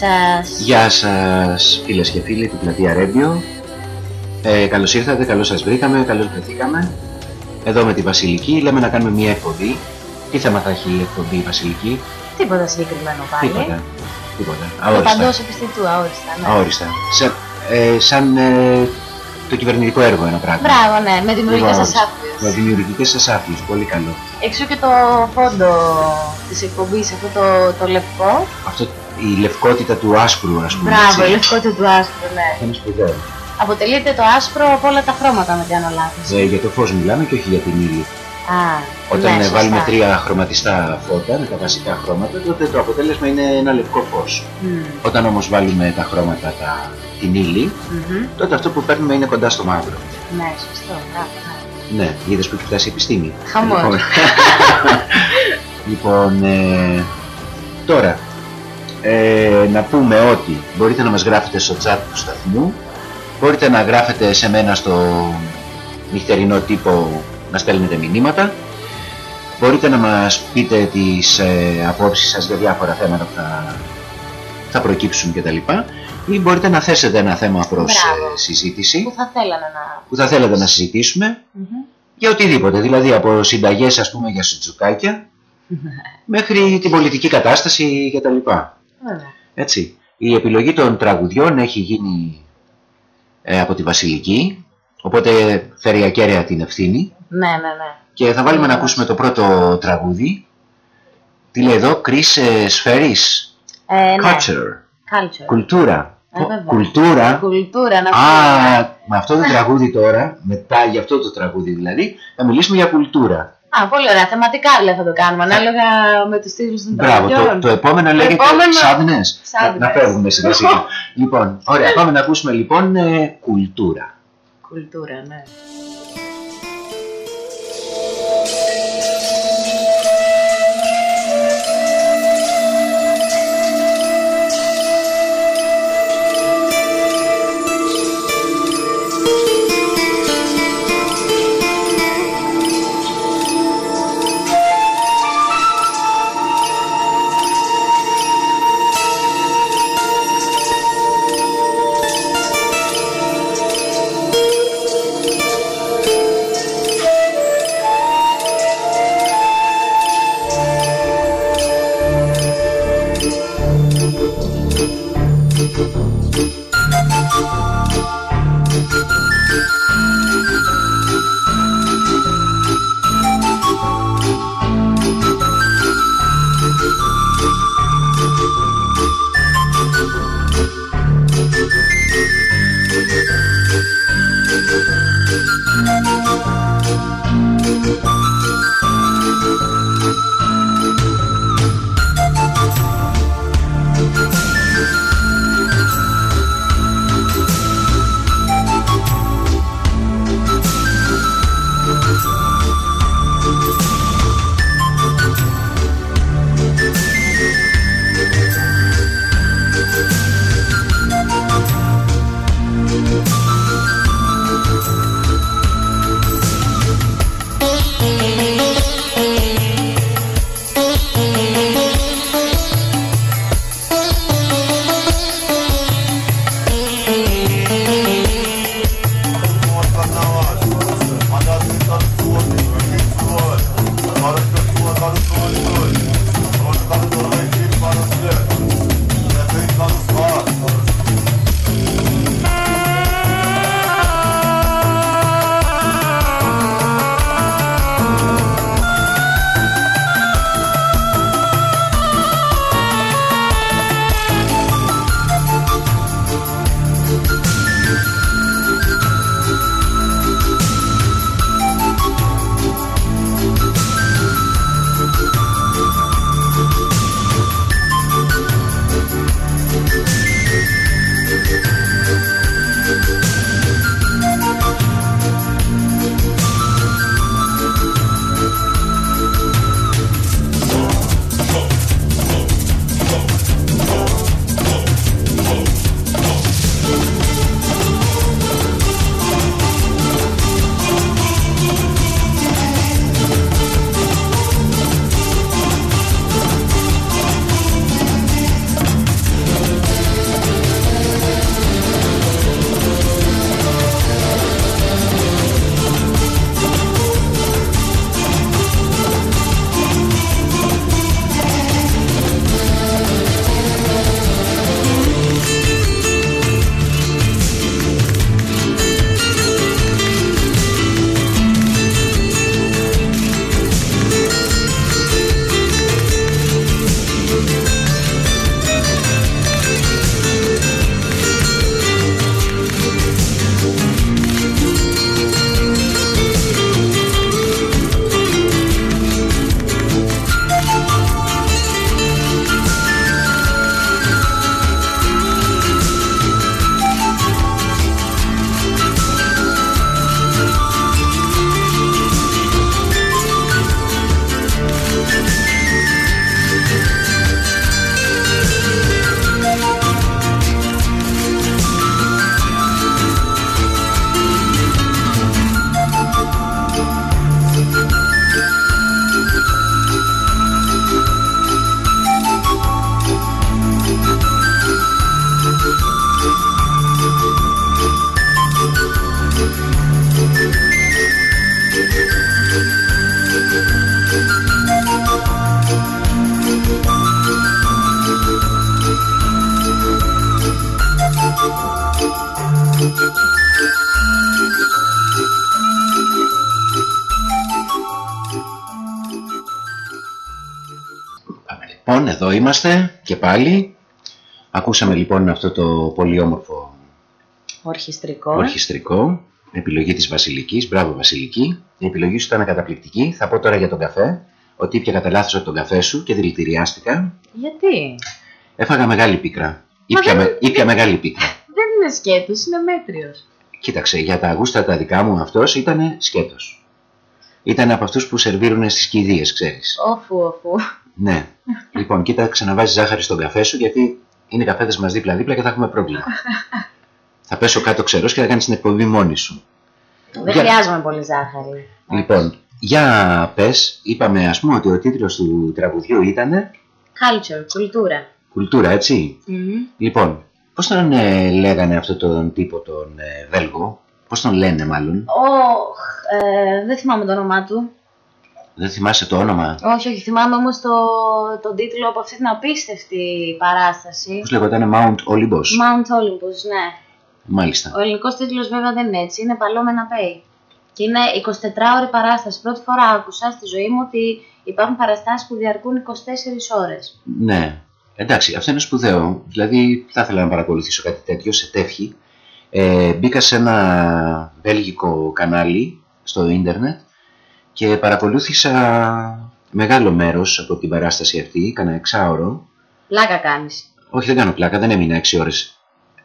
Γεια σας. Γεια σας φίλες και φίλοι του Πλατεία Ρέντιο. Ε, καλώς ήρθατε, καλώς σας βρήκαμε, καλώς βρεθήκαμε. Εδώ με τη Βασιλική λέμε να κάνουμε μια εκπομπή. Τι θέμα θα έχει η εκπομπή η Βασιλική; Τίποτα συγκεκριμένο πάλι. Τίποτα. Τίποτα. Το Αόριστα. παντός επιστητού, αόριστα. Ναι. Αόριστα. Σε, ε, σαν ε, το κυβερνητικό έργο ένα πράγμα. Μπράβο, ναι, με δημιουργικές Λοιπόν, ασάφειες. Με δημιουργικές ασάφειες. Πολύ καλό. Εξού και το φόντο της εκπομπής, αυτό το, το λευκό. Αυτό, η λευκότητα του άσπρου ας πούμε. Μπράβο, η έτσι. λευκότητα του άσπρου, ναι. Αυτό είναι σπουδαίο. Αποτελείται το άσπρο από όλα τα χρώματα, με κάνω λάθος. Ε, για το φως μιλάμε και όχι για την ύλη. Α, Όταν ναι, ε, σωστά. βάλουμε τρία χρωματιστά φώτα με τα βασικά χρώματα, τότε το αποτέλεσμα είναι ένα λευκό φως. Μμμ, Όταν όμως βάλουμε τα χρώματα, τα, την ύλη, μμμ. τότε αυτό που παίρνουμε είναι κοντά στο μαύρο. Ναι, σωστό, μπράβο. ναι. Ναι, είδες που έχει φτάσει η επιστήμη. Χαμός. Λοιπόν, λοιπόν ε, τώρα, ε, να πούμε ότι μπορείτε να μας γράφετε στο chat του σταθμού, μπορείτε να γράφετε σε μένα στο νυχτερινό τύπο να στέλνετε μηνύματα, μπορείτε να μας πείτε τις ε, απόψεις σας για διάφορα θέματα που θα, θα προκύψουν κτλ. Ή μπορείτε να θέσετε ένα θέμα προς Μπράβο. ε, συζήτηση Πού θα θέλανε να... που θα θέλετε να συζητήσουμε Μμμ. για οτιδήποτε, δηλαδή από συνταγές ας πούμε για σουτζουκάκια μέχρι την πολιτική κατάσταση κτλ. Βέβαια. Έτσι. Η επιλογή των τραγουδιών έχει γίνει ε, από τη Βασιλική, οπότε φέρει ακέραια την ευθύνη Ναι, ναι, ναι. και θα βάλουμε να Ωραία. ακούσουμε το πρώτο τραγούδι. Τι λέει εδώ, Chris ε, Σφαίρης, Ε, ναι. Culture, Culture. κουλτούρα. Ε, Πω, βέβαια. Κουλτούρα. Κουλτούρα, να Α, πούμε. με αυτό το τραγούδι τώρα, μετά για αυτό το τραγούδι δηλαδή, θα μιλήσουμε για κουλτούρα. Α, πολύ ωραία. Θεματικά δηλαδή θα το κάνουμε, ανάλογα με τους τίτλους των Μπράβο, το, τραγουδιών. το επόμενο λέγεται επόμενο- Sadness. Να, να Sadness. φεύγουμε σιγά σιγά. λοιπόν, ωραία, πάμε να ακούσουμε λοιπόν ε, κουλτούρα. Κουλτούρα, ναι. Είμαστε και πάλι. Ακούσαμε λοιπόν αυτό το πολύ όμορφο Ορχιστρικό. ορχιστρικό. Επιλογή της Βασιλικής. Μπράβο Βασιλική. Η επιλογή σου ήταν καταπληκτική. Θα πω τώρα για τον καφέ. Ότι ήπια κατά λάθος από τον καφέ σου και δηλητηριάστηκα. Γιατί; Έφαγα μεγάλη πίκρα. Ήπια, δεν- με- ήπια μεγάλη πίκρα. Δεν είναι σκέτος, είναι μέτριος. Κοίταξε, για τα γούστα τα δικά μου αυτός ήταν σκέτος. Ήταν από αυτούς που σερβίρουν στις κηδείες, ξέρεις. Όφου, όφου. Ναι. λοιπόν, κοίταξε να βάζεις ζάχαρη στον καφέ σου γιατί είναι οι καφέδες μας δίπλα-δίπλα και θα έχουμε πρόβλημα. θα πέσω κάτω ξερός και θα κάνεις την εκπομπή μόνη σου. Δεν Για- χρειάζομαι πολύ ζάχαρη. Λοιπόν, για πες, είπαμε ας πούμε ότι ο τίτλος του τραγουδιού ήταν Culture, κουλτούρα. «Κουλτούρα», έτσι. Μμμ. Λοιπόν, πώς τον ε, λέγανε αυτόν τον τύπο τον ε, Βέλγο, πώς τον λένε μάλλον, Ωχ, ε, δεν θυμάμαι το όνομά του. Δεν θυμάσαι το όνομα, Όχι, όχι, θυμάμαι όμως το, τον τίτλο από αυτή την απίστευτη παράσταση. πώς λεγόταν Mount Olympus, Mount Olympus, ναι. μάλιστα. Ο ελληνικός τίτλος βέβαια δεν είναι έτσι, είναι Παλόμενα Pay. Και είναι 24ωρη παράσταση. Πρώτη φορά άκουσα στη ζωή μου ότι υπάρχουν παραστάσεις που διαρκούν 24 ώρες. Ναι, εντάξει, αυτό είναι σπουδαίο. Δηλαδή, θα ήθελα να παρακολουθήσω κάτι τέτοιο σε τεύχη. Ε, μπήκα σε ένα βέλγικο κανάλι στο ίντερνετ και παρακολούθησα μεγάλο μέρος από την παράσταση αυτή, κάνα εξάωρο. Πλάκα κάνεις. Όχι, δεν κάνω πλάκα, δεν έμεινα 6 ώρες.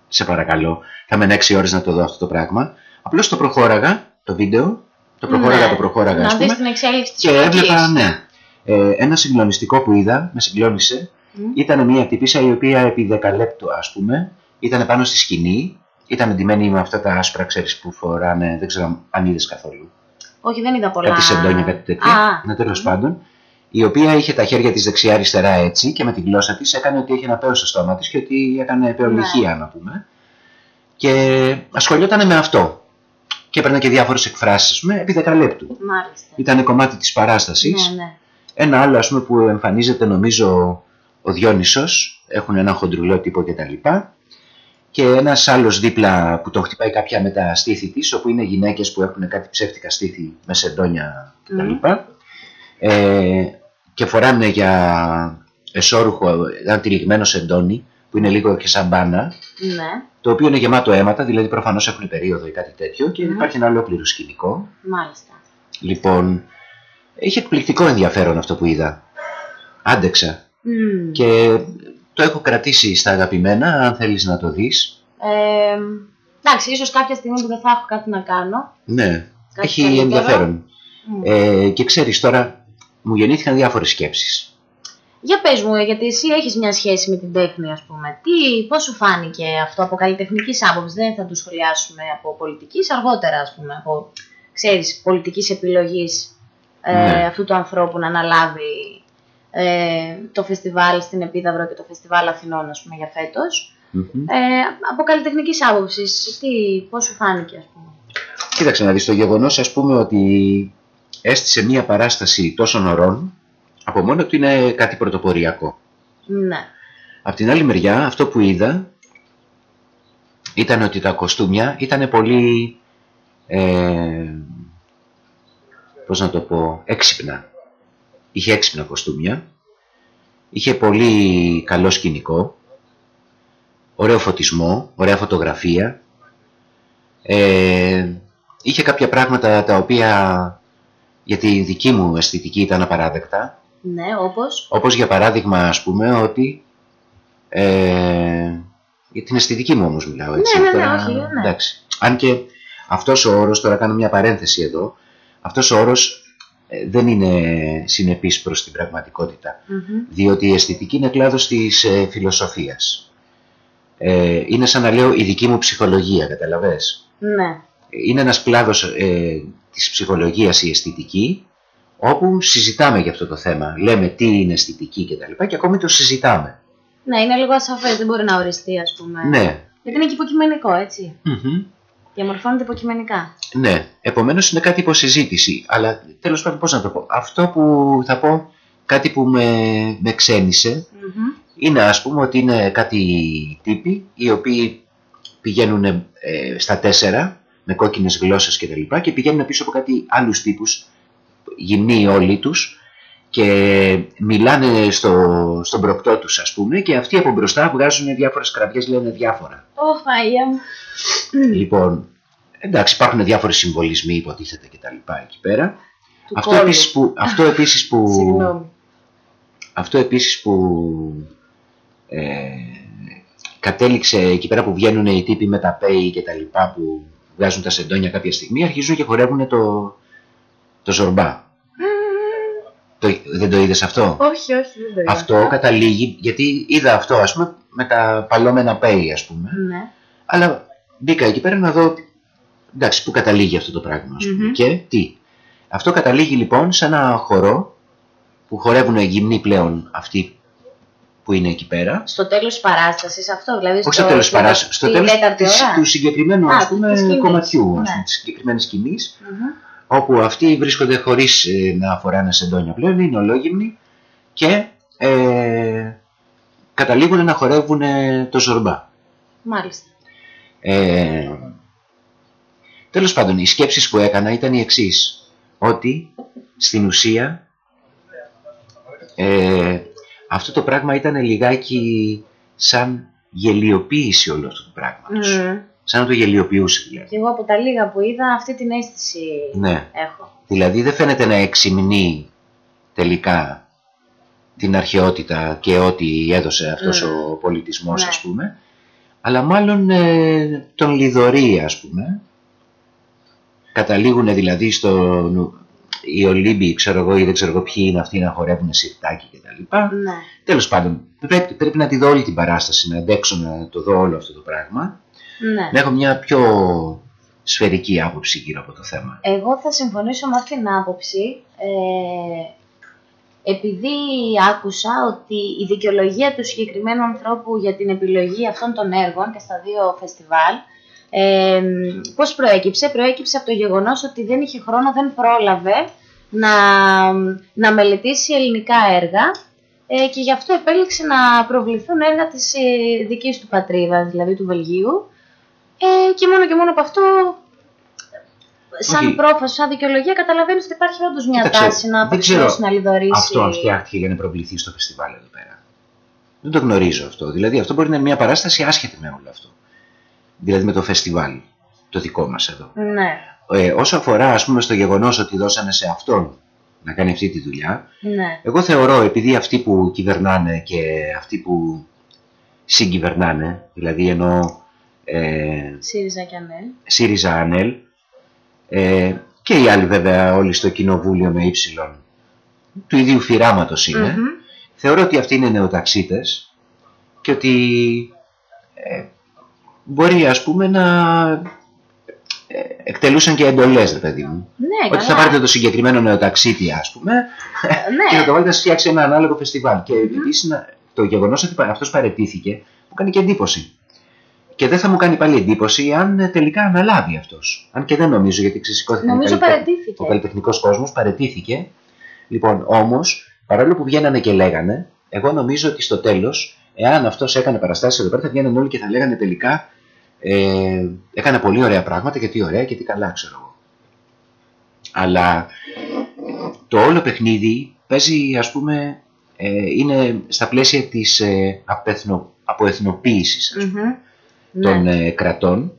Σε παρακαλώ, θα έμενα 6 ώρες να το δω αυτό το πράγμα. Απλώς το προχώραγα, το βίντεο, το προχώραγα, Ναι, το προχώραγα, ας Να πούμε. δεις την εξέλιξη της Και εποχής. έβλεπα, ναι. Ε, ένα συγκλονιστικό που είδα, με συγκλώνησε, Μμ. ήταν μια τυπίσα η οποία επί δεκαλέπτου ας πούμε ήταν πάνω στη σκηνή, ήταν εντυμένη με αυτά τα άσπρα ξέρεις που φοράνε, δεν ξέρω αν είδες καθόλου. Όχι, δεν είδα πολλά. Κάτι σεντόνια, κάτι τέτοιο. Α, Ναι, τέλος πάντων. Η οποία είχε τα χέρια της δεξιά-αριστερά έτσι και με την γλώσσα της έκανε ότι είχε ένα πέος στο στόμα της και ότι έκανε πεολυχία να πούμε. Και ασχολιόταν με αυτό. Και έπαιρνε και διάφορες εκφράσεις, ας πούμε, επί δεκαλέπτου. μάλιστα. Ήταν κομμάτι της παράστασης. Ναι, ναι. Ένα άλλο ας πούμε που εμφανίζεται νομίζω ο Διόνυσος, έχουν ένα χοντρουλό τύπο κτλ. Και ένας άλλος δίπλα που τον χτυπάει κάποια με τα στήθη της, όπου είναι γυναίκες που έχουν κάτι ψεύτικα στήθη με σεντόνια κτλ. Ε, και φοράνε για εσώρουχο ένα τυλιγμένο σεντόνι, που είναι λίγο και σαν μπάνα, Ναι, το οποίο είναι γεμάτο αίματα, δηλαδή προφανώς έχουν περίοδο ή κάτι τέτοιο και Μμμ. υπάρχει ένα ολόκληρο σκηνικό. μάλιστα. Λοιπόν, είχε εκπληκτικό ενδιαφέρον αυτό που είδα. Άντεξα. Μμ. Και το έχω κρατήσει στα αγαπημένα, αν θέλεις να το δεις. Ε, εντάξει, ίσως κάποια στιγμή που δεν θα έχω κάτι να κάνω. Ναι, Κάτι έχει καλύτερο. ενδιαφέρον. Μμ. Ε, και ξέρεις τώρα, μου γεννήθηκαν διάφορες σκέψεις. Για πες μου, γιατί εσύ έχεις μια σχέση με την τέχνη, ας πούμε. Τι, πώς σου φάνηκε αυτό από καλλιτεχνικής άποψης, δεν θα το σχολιάσουμε από πολιτικής, αργότερα, ας πούμε, από, ξέρεις, πολιτικής επιλογής ε, Ναι. αυτού του ανθρώπου να αναλάβει ε, το φεστιβάλ στην Επίδαυρο και το φεστιβάλ Αθηνών, ας πούμε, για φέτος. Μμμ. Ε, από καλλιτεχνικής άποψης, τι, πώς σου φάνηκε, ας πούμε; Κοίταξε να δεις το γεγονός, ας πούμε, ότι έστησε μία παράσταση τόσων ωρών, από μόνο του είναι κάτι πρωτοποριακό. Ναι. Απ' την άλλη μεριά, αυτό που είδα ήταν ότι τα κοστούμια ήταν πολύ, ε, πώς να το πω, έξυπνα. Είχε έξυπνα κοστούμια, είχε πολύ καλό σκηνικό, ωραίο φωτισμό, ωραία φωτογραφία, ε, είχε κάποια πράγματα τα οποία για τη δική μου αισθητική ήταν απαράδεκτα, Ναι, όπως; όπως για παράδειγμα ας πούμε ότι ε, για την αισθητική μου όμως μιλάω έτσι. Ναι, ναι, ναι, όχι, ναι. Εντάξει. Αν και αυτός ο όρος, τώρα κάνω μια παρένθεση εδώ, αυτός ο όρος ε, δεν είναι συνεπής προς την πραγματικότητα. Μμμ. Διότι η αισθητική είναι κλάδος της ε, φιλοσοφίας. Ε, είναι σαν να λέω η δική μου ψυχολογία, καταλαβες; Ναι. Είναι ένας κλάδος ε, της ψυχολογίας η αισθητική, όπου συζητάμε για αυτό το θέμα. Λέμε τι είναι αισθητική κτλ. Και, και ακόμη το συζητάμε. Ναι, είναι λίγο ασαφές, δεν μπορεί να οριστεί, ας πούμε. Ναι. Γιατί είναι και υποκειμενικό, έτσι. Μμμ. Διαμορφώνεται υποκειμενικά. Ναι. Επομένως είναι κάτι υποσυζήτηση. Αλλά τέλος πάντων πώς να το πω. Αυτό που θα πω, κάτι που με, με ξένησε, Μμμ. είναι ας πούμε ότι είναι κάτι τύποι οι οποίοι πηγαίνουν ε, στα τέσσερα με κόκκινες γλώσσες και τα λοιπά και πηγαίνουν πίσω από κάτι άλλους τύπους, γυμνοί όλοι τους και μιλάνε στο, στον προκτό τους ας πούμε και αυτοί από μπροστά βγάζουν διάφορες κραυγές, λένε διάφορα. Ω, Παναγία μου. Λοιπόν, εντάξει υπάρχουν διάφοροι συμβολισμοί υποτίθεται και τα λοιπά εκεί πέρα. Του Αυτό κόλλου. επίσης που, αυτό επίσης που, Συγγνώμη. αυτό επίσης που ε, κατέληξε εκεί πέρα που βγαίνουν οι τύποι με τα πέι και τα λοιπά που βγάζουν τα σεντόνια κάποια στιγμή αρχίζουν και χορεύουν το, το ζορμπά. Το, δεν το είδες αυτό; Όχι, όχι, δεν το είδα. Αυτό καταλήγει, γιατί είδα αυτό ας πούμε με τα παλώμενα πέι ας πούμε. Ναι. Αλλά μπήκα εκεί πέρα να δω εντάξει, πού καταλήγει αυτό το πράγμα ας πούμε. Μμμ. και τι; Αυτό καταλήγει λοιπόν σε ένα χορό που χορεύουν γυμνοί πλέον αυτοί που είναι εκεί πέρα. Στο τέλος της παράστασης αυτό, δηλαδή Όχι στο τέλος παράστασης, στο στη τέλος τέταρτη της, ώρα. του συγκεκριμένου Α, ας της πούμε, σκηνής. κομματιού, ας Ναι. πούμε, της συγκεκριμένης σκηνής, Μμμ. Όπου αυτοί βρίσκονται χωρίς ε, να φοράνε σεντόνια πλέον, είναι ολόγυμνοι και ε, καταλήγουν να χορεύουν ε, το ζορμπά. Μάλιστα. Ε, τέλος πάντων, οι σκέψεις που έκανα ήταν οι εξής. Ότι στην ουσία ε, αυτό το πράγμα ήταν λιγάκι σαν γελιοποίηση όλο αυτό το πράγμα. Μμμ. Σαν να το γελιοποιούσε δηλαδή. Και εγώ από τα λίγα που είδα αυτή την αίσθηση Ναι. έχω. Δηλαδή δεν φαίνεται να εξυμνεί τελικά την αρχαιότητα και ό,τι έδωσε αυτός Mm. ο πολιτισμός Ναι. ας πούμε αλλά μάλλον ε, τον λιδωρεί ας πούμε καταλήγουν δηλαδή στο οι Ολύμπιοι ξέρω εγώ ή δεν ξέρω εγώ ποιοι είναι αυτοί να χορεύουν σιρτάκι και τα λοιπά Ναι. τέλος πάντων πρέπει, πρέπει να τη δω όλη την παράσταση να αντέξω να το δω όλο αυτό το πράγμα ναι. να έχω μια πιο σφαιρική άποψη γύρω από το θέμα Εγώ θα συμφωνήσω με αυτήν την άποψη. Ε, επειδή άκουσα ότι η δικαιολογία του συγκεκριμένου ανθρώπου για την επιλογή αυτών των έργων και στα δύο φεστιβάλ, ε, πώς προέκυψε, προέκυψε από το γεγονός ότι δεν είχε χρόνο, δεν πρόλαβε να, να μελετήσει ελληνικά έργα ε, και γι' αυτό επέλεξε να προβληθούν έργα της ε, δικής του πατρίδας, δηλαδή του Βελγίου ε, και μόνο και μόνο από αυτό σαν Όχι. πρόφαση, σαν δικαιολογία, καταλαβαίνεις ότι υπάρχει όντως μια Κοίταξε, τάση να δεν ξέρω απαξιώσει, να λιδωρήσεις. Αυτό αν φτιάχτηκε για να προβληθεί στο φεστιβάλ εδώ πέρα. Δεν το γνωρίζω αυτό. Δηλαδή αυτό μπορεί να είναι μια παράσταση άσχετη με όλο αυτό. Δηλαδή με το φεστιβάλ, το δικό μας εδώ. Ναι, Ε, όσο αφορά ας πούμε στο γεγονός ότι δώσανε σε αυτόν να κάνει αυτή τη δουλειά, ναι. εγώ θεωρώ επειδή αυτοί που κυβερνάνε και αυτοί που συγκυβερνάνε, δηλαδή ενώ ε, ΣΥΡΙΖΑ και ΑΝΕΛ. ΣΥΡΙΖΑ ΑΝΕΛ ε, και οι άλλοι βέβαια όλοι στο κοινοβούλιο με ύψιλον του ίδιου φυράματος είναι. Μμμ. Θεωρώ ότι αυτοί είναι νεοταξίτες και ότι ε, μπορεί ας πούμε να ε, εκτελούσαν και εντολές, ρε παιδί μου. Ναι, Ότι θα καλά. πάρετε το συγκεκριμένο νεοταξίτη, ας πούμε, Ε, και θα ναι. το βάλετε να σας φτιάξει ένα ανάλογο φεστιβάλ. Και επίσης να- το γεγονός ότι πα- αυτός παρετήθηκε μου κάνει και εντύπωση. Και δεν θα μου κάνει πάλι εντύπωση αν ε, τελικά αναλάβει αυτός. Αν και δεν νομίζω, γιατί ξεσηκώθηκε Νομίζω παρετήθηκε. ο καλλιτεχνικός κόσμος, παρετήθηκε. Λοιπόν, όμως, παρόλο που βγαίνανε και λέγανε, εγώ νομίζω ότι στο τέλος, εάν αυτός έκανε παραστάσεις εδώ πέρα, θα βγαίνανε όλοι και θα λέγανε τελικά ε, έκανε πολύ ωραία πράγματα και τι ωραία και τι καλά, ξέρω εγώ. Αλλά το όλο παιχνίδι παίζει, ας πούμε, ε, είναι στα πλαίσια της ε, απεθνο, αποεθνοποίησης ας πούμε, Μμμ. των Ναι. ε, κρατών.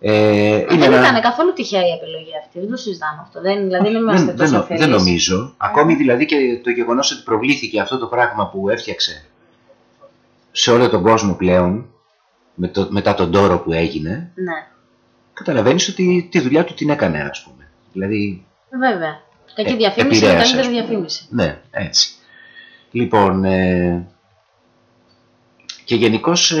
Ε, είναι Δεν ένα- ήταν καθόλου τυχαία η επιλογή αυτή. Δεν το συζητάμε αυτό. Δεν, δηλαδή δεν δεν, είμαστε δεν, τόσο νο- αφελείς. δεν νομίζω. Ακόμη δηλαδή και το γεγονός ότι προβλήθηκε αυτό το πράγμα που έφτιαξε σε όλο τον κόσμο πλέον, με το, μετά τον τόρο που έγινε, Ναι, καταλαβαίνεις ότι τη δουλειά του την έκανε, ας πούμε. Δηλαδή, βέβαια. Κακή Ε, διαφήμιση είναι επηρέασε, καλύτερη ας πούμε. διαφήμιση. ναι, έτσι. Λοιπόν, ε, και γενικώς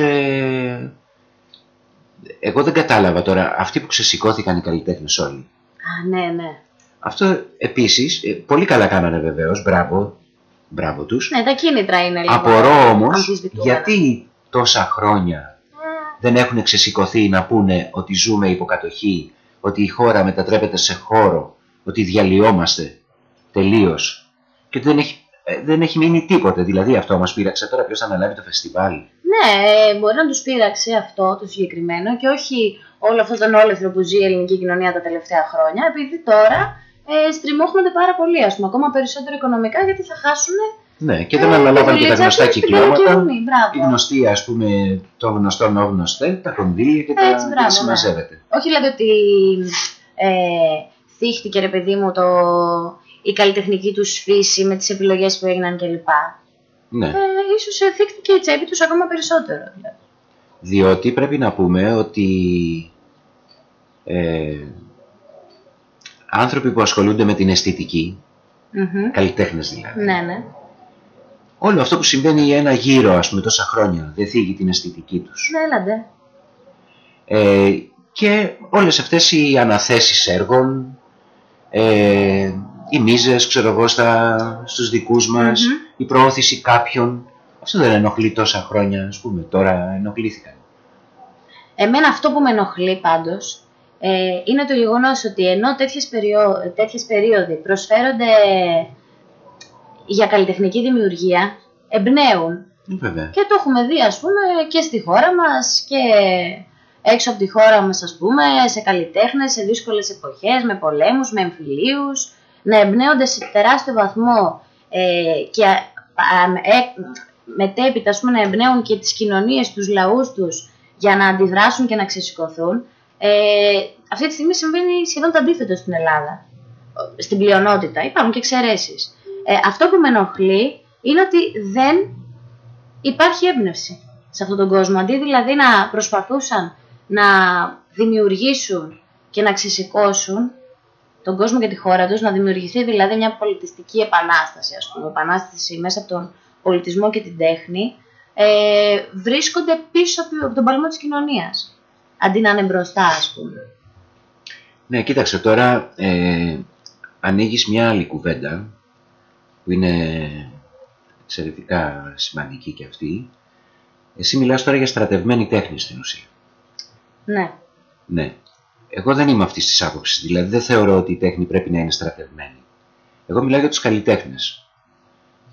εγώ δεν κατάλαβα τώρα, αυτοί που ξεσηκώθηκαν οι καλλιτέχνες όλοι, Α, ναι, ναι. αυτό επίσης, ε, πολύ καλά κάνανε βεβαίως, μπράβο, μπράβο τους. Ναι, τα κίνητρα είναι λίγο. Απορώ όμως αμφισβητούμενα. γιατί τόσα χρόνια δεν έχουν ξεσηκωθεί να πούνε ότι ζούμε υποκατοχή, ότι η χώρα μετατρέπεται σε χώρο, ότι διαλυόμαστε τελείως και ότι δεν έχει, ε, δεν έχει μείνει τίποτε. Δηλαδή αυτό μας πείραξε τώρα ποιος θα αναλάβει το φεστιβάλ. Ναι, ε, μπορεί να τους πείραξε αυτό το συγκεκριμένο και όχι όλο αυτό τον όλεθρο που ζει η ελληνική κοινωνία τα τελευταία χρόνια, επειδή τώρα ε, στριμώχνονται πάρα πολύ, ας πούμε, ακόμα περισσότερο οικονομικά, γιατί θα χάσουν Ναι, και δεν Ε, αναλάβαν και τα δουλίτσα γνωστά τους στην κυκλώματα. Καλοκαιρινή, μπράβο. Η γνωστή, ας πούμε, το γνωστό νο γνωστέ, τα κονδύλια και τα, Έτσι, και μπράβο, τα συμμαζεύεται. Όχι δηλαδή ότι ε, θύχτηκε ρε παιδί μου το, η καλλιτεχνική τους φύση με τις επιλογές που έγιναν κλπ. Ναι. Ε, ίσως ε, θύχτηκε η τσέπη τους ακόμα περισσότερο. Δηλαδή. Διότι πρέπει να πούμε ότι ε, άνθρωποι που ασχολούνται με την αισθητική, Μμμ. καλλιτέχνες δηλαδή, Ναι, ναι. όλο αυτό που συμβαίνει ένα γύρο, ας πούμε, τόσα χρόνια, δεν θίγει την αισθητική τους. Ναι, έλαντε. Ε, και όλες αυτές οι αναθέσεις έργων, ε, οι μίζες, ξέρω εγώ, στα, στους δικούς μας, Μμμ. η προώθηση κάποιων, αυτό δεν ενοχλεί τόσα χρόνια, ας πούμε, τώρα ενοχλήθηκαν. Εμένα αυτό που με ενοχλεί πάντως ε, είναι το γεγονός ότι ενώ τέτοιες, περιό... τέτοιες περίοδοι προσφέρονται για καλλιτεχνική δημιουργία, εμπνέουν. Ε, Βέβαια. Και το έχουμε δει ας πούμε και στη χώρα μας και έξω από τη χώρα μας ας πούμε σε καλλιτέχνες, σε δύσκολες εποχές, με πολέμους, με εμφυλίους, να εμπνέονται σε τεράστιο βαθμό ε, και α, ε, μετέπειτα ας πούμε, να εμπνέουν και τις κοινωνίες, τους λαούς τους για να αντιδράσουν και να ξεσηκωθούν. Ε, αυτή τη στιγμή συμβαίνει σχεδόν το αντίθετο στην Ελλάδα. Στην πλειονότητα. Υπάρχουν και εξαιρέσεις. Ε, αυτό που με ενοχλεί είναι ότι δεν υπάρχει έμπνευση σε αυτόν τον κόσμο. Αντί δηλαδή να προσπαθούσαν να δημιουργήσουν και να ξεσηκώσουν τον κόσμο και τη χώρα τους, να δημιουργηθεί δηλαδή μια πολιτιστική επανάσταση, ας πούμε, επανάσταση μέσα από τον πολιτισμό και την τέχνη, ε, βρίσκονται πίσω από τον παλμό της κοινωνίας, αντί να είναι μπροστά, ας πούμε. Ναι, κοίταξε τώρα, ε, ανοίγεις μια άλλη κουβέντα, που είναι εξαιρετικά σημαντική και αυτή. Εσύ μιλάς τώρα για στρατευμένη τέχνη στην ουσία. Ναι. Ναι. Εγώ δεν είμαι αυτής της άποψης. Δηλαδή δεν θεωρώ ότι η τέχνη πρέπει να είναι στρατευμένη. Εγώ μιλάω για τους καλλιτέχνες.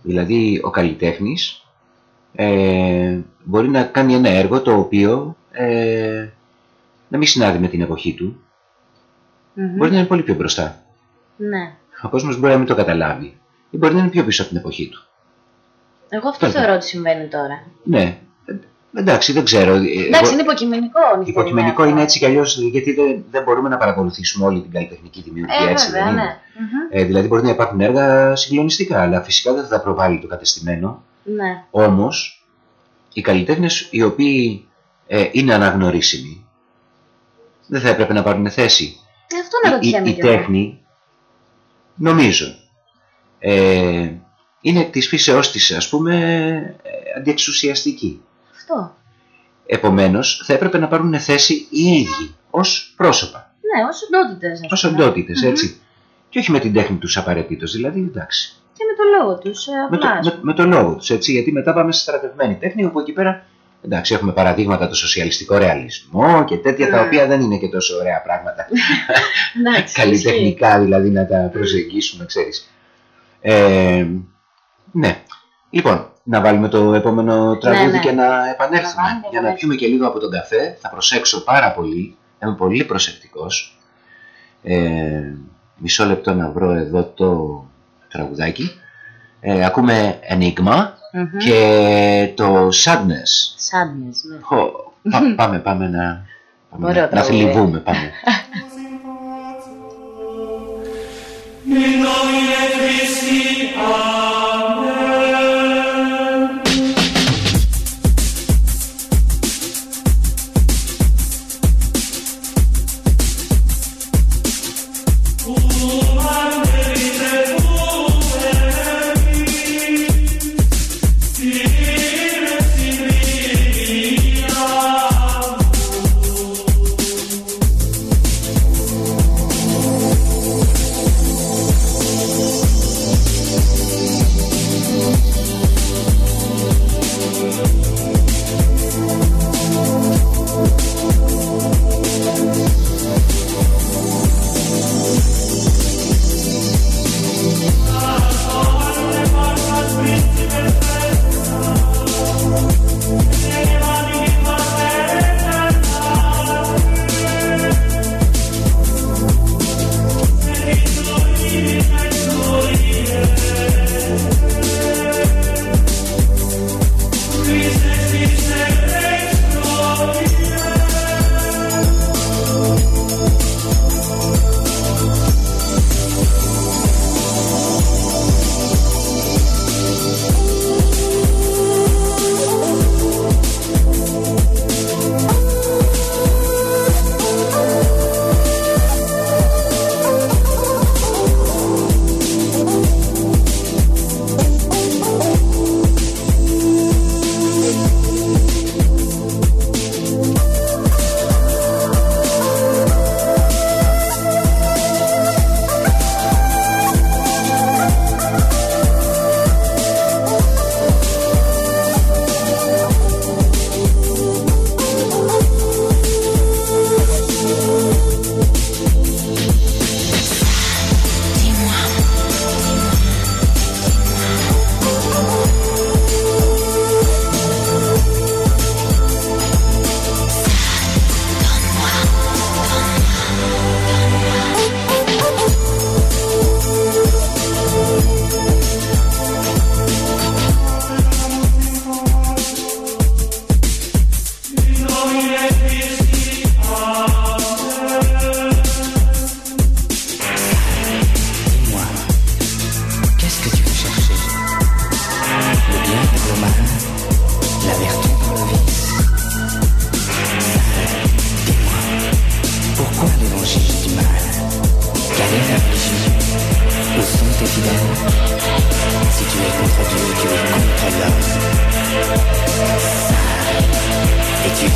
Δηλαδή ο καλλιτέχνης ε, μπορεί να κάνει ένα έργο το οποίο ε, να μην συνάδει με την εποχή του. Μμμ. Μπορεί να είναι πολύ πιο μπροστά. Ναι. Ο κόσμος μπορεί να μην το καταλάβει. Ή μπορεί να είναι πιο πίσω από την εποχή του. Εγώ αυτό Αυτό. θεωρώ ότι συμβαίνει τώρα. Ναι. Ε, Εντάξει, δεν ξέρω. Ε, Εντάξει, εγώ- είναι υποκειμενικό. νυχτερινά Υποκειμενικό αυτό. είναι έτσι κι αλλιώς, γιατί δεν, δεν μπορούμε να παρακολουθήσουμε όλη την καλλιτεχνική δημιουργία. Ε, έτσι βέβαια, δεν είναι. ναι. Μμμ. Ε, δηλαδή, μπορεί να υπάρχουν έργα συγκλονιστικά, αλλά φυσικά δεν θα τα προβάλλει το κατεστημένο. Ναι. Όμως, οι καλλιτέχνες οι οποίοι ε, είναι αναγνωρίσιμοι, δεν θα έπρεπε να πάρουν θέση. Ε, αυτό να Η, η, ρωτιέμαι η κι εγώ. τέχνη, νομίζω, ε, είναι της φύσεώς της, ας πούμε, ε, αντιεξουσιαστική. Αυτό. Επομένως, θα έπρεπε να πάρουν θέση οι ίδιοι, ως πρόσωπα. Ναι, ως οντότητες. ως οντότητες, έτσι. Και όχι με την τέχνη τους απαραίτητος, δηλαδή εντάξει. Και με το λόγο τους. Με το, Απλά. με, με το λόγο τους, έτσι, γιατί μετά πάμε στη στρατευμένη τέχνη, όπου εκεί πέρα, εντάξει, έχουμε παραδείγματα το σοσιαλιστικό ρεαλισμό και τέτοια τα Ναι. οποία δεν είναι και τόσο ωραία πράγματα. Εντάξει, Καλλιτεχνικά δηλαδή να τα προσεγγίσουμε, ξέρεις. Ε, ναι. Λοιπόν, να βάλουμε το επόμενο τραγούδι ναι. και να επανέλθουμε. Να βάλουμε, για να ναι. πιούμε και λίγο από τον καφέ. Θα προσέξω πάρα πολύ. Θα είμαι πολύ προσεκτικός. Ε, μισό λεπτό να βρω εδώ το τραγουδάκι. Ε, ακούμε Enigma Μμμ. και το Sadness. Sadness, ναι. Χω, πά- πάμε, πάμε να, πάμε Ωραίο να, να τραγούδι. θλιβούμε. Πάμε. In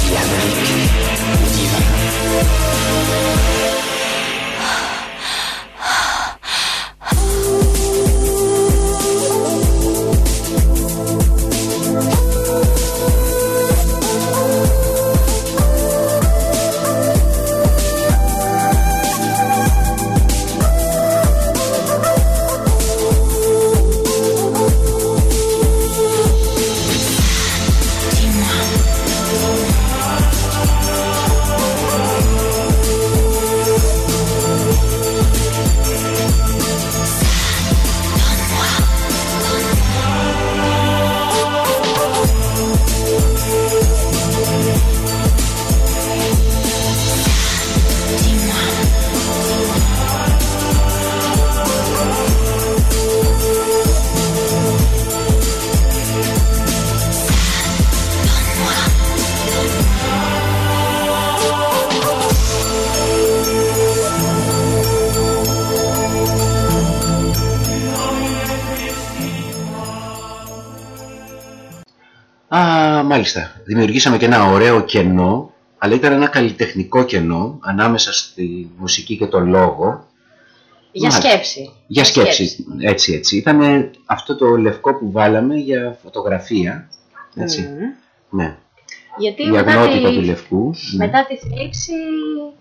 Yemen. Δημιουργήσαμε και ένα ωραίο κενό, αλλά ήταν ένα καλλιτεχνικό κενό ανάμεσα στη μουσική και τον λόγο. Για Μάλιστα. σκέψη. Για σκέψη, έτσι έτσι. Ήταν αυτό το λευκό που βάλαμε για φωτογραφία, έτσι. Μμμ. Ναι. Γιατί Για μετά γνώτυπο τη, του λευκού. ναι. μετά τη θλίψη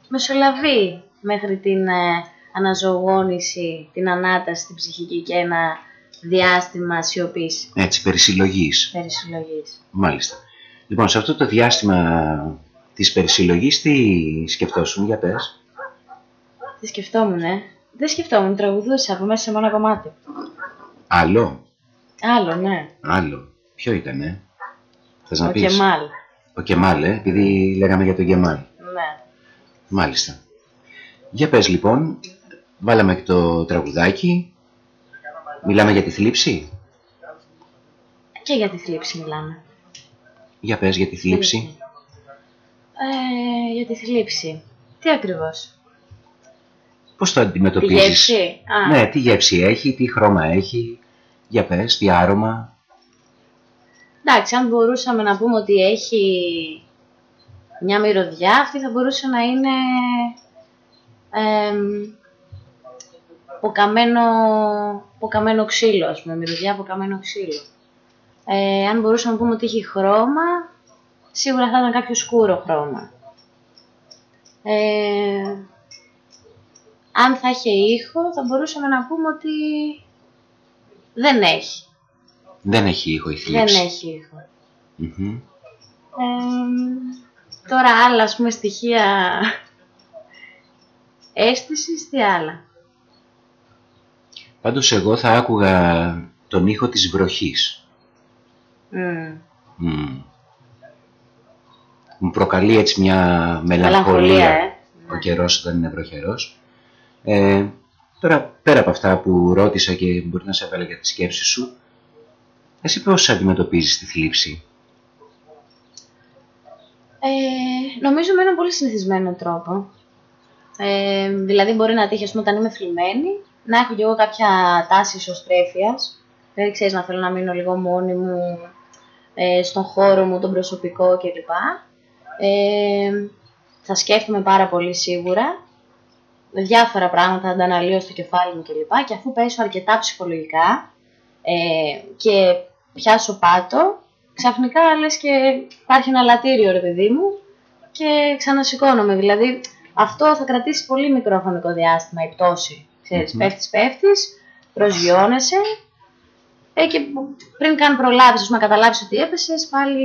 μεσολαβεί μέχρι την ε, αναζωογόνηση, την ανάταση στην ψυχική και ένα διάστημα σιωπής, Έτσι, περισυλλογής. περισυλλογής. Μάλιστα. Λοιπόν, σε αυτό το διάστημα της περισυλλογής τι σκεφτόσουν, για πες. Τι σκεφτόμουν, ε. Δεν σκεφτόμουν, τραγουδούσα από μέσα σε μόνο κομμάτι. Άλλο, Άλλο, ναι. άλλο. Ποιο ήτανε, θες να Ο πεις; Κεμάλ. Ο Κεμάλ, ε, επειδή λέγαμε για τον Κεμάλ. Ναι. Μάλιστα. Για πες λοιπόν, βάλαμε και το τραγουδάκι, μιλάμε για τη θλίψη; Και για τη θλίψη μιλάμε. Για πες για τη θλίψη. Ε, για τη θλίψη. Τι ακριβώς; Πώς το Τη αντιμετωπίζεις. γεύση; Α, Ναι, τι γεύση έχει, τι χρώμα έχει. Για πες, τι άρωμα. Εντάξει, αν μπορούσαμε να πούμε ότι έχει μια μυρωδιά, αυτή θα μπορούσε να είναι εμ, ποκαμένο, ποκαμένο ξύλο, ας πούμε, μυρωδιά ποκαμένο ξύλο. Ε, αν μπορούσαμε να πούμε ότι έχει χρώμα, σίγουρα θα ήταν κάποιο σκούρο χρώμα. Ε, αν θα είχε ήχο, θα μπορούσαμε να πούμε ότι δεν έχει. Δεν έχει ήχο η θλίψη. Δεν έχει ήχο. Μμμ. Ε, τώρα άλλα, ας πούμε, στοιχεία αίσθησης, τι άλλα; Πάντως εγώ θα άκουγα τον ήχο της βροχής. Μμ. Μμ. Μου προκαλεί έτσι μια μελαγχολία Μελαγχολία, ε. ο καιρός όταν είναι βροχερός. Ε, τώρα πέρα από αυτά που ρώτησα και μπορεί να σε έβαλε για τη σκέψη σου, εσύ πώς αντιμετωπίζεις τη θλίψη; Ε, νομίζω με έναν πολύ συνηθισμένο τρόπο. Ε, δηλαδή μπορεί να τύχει, ας πούμε, όταν είμαι θλιμμένη, να έχω κι εγώ κάποια τάση ισοστρέφειας. Δηλαδή, ξέρεις, να θέλω να μείνω λίγο μόνη μου, ε, στον χώρο μου, τον προσωπικό κλπ. Ε, θα σκέφτομαι πάρα πολύ σίγουρα. Διάφορα πράγματα θα τα αναλύω στο κεφάλι μου κλπ. Και αφού πέσω αρκετά ψυχολογικά ε, και πιάσω πάτο, ξαφνικά λες και υπάρχει ένα λατήριο ρε παιδί μου και ξανασηκώνομαι. Δηλαδή αυτό θα κρατήσει πολύ μικρό χρονικό διάστημα η πτώση. Ξέρεις, Μμμ. πέφτεις, πέφτεις, προσγειώνεσαι ε, και πριν καν προλάβεις ας πούμε, να καταλάβεις ότι έπεσες πάλι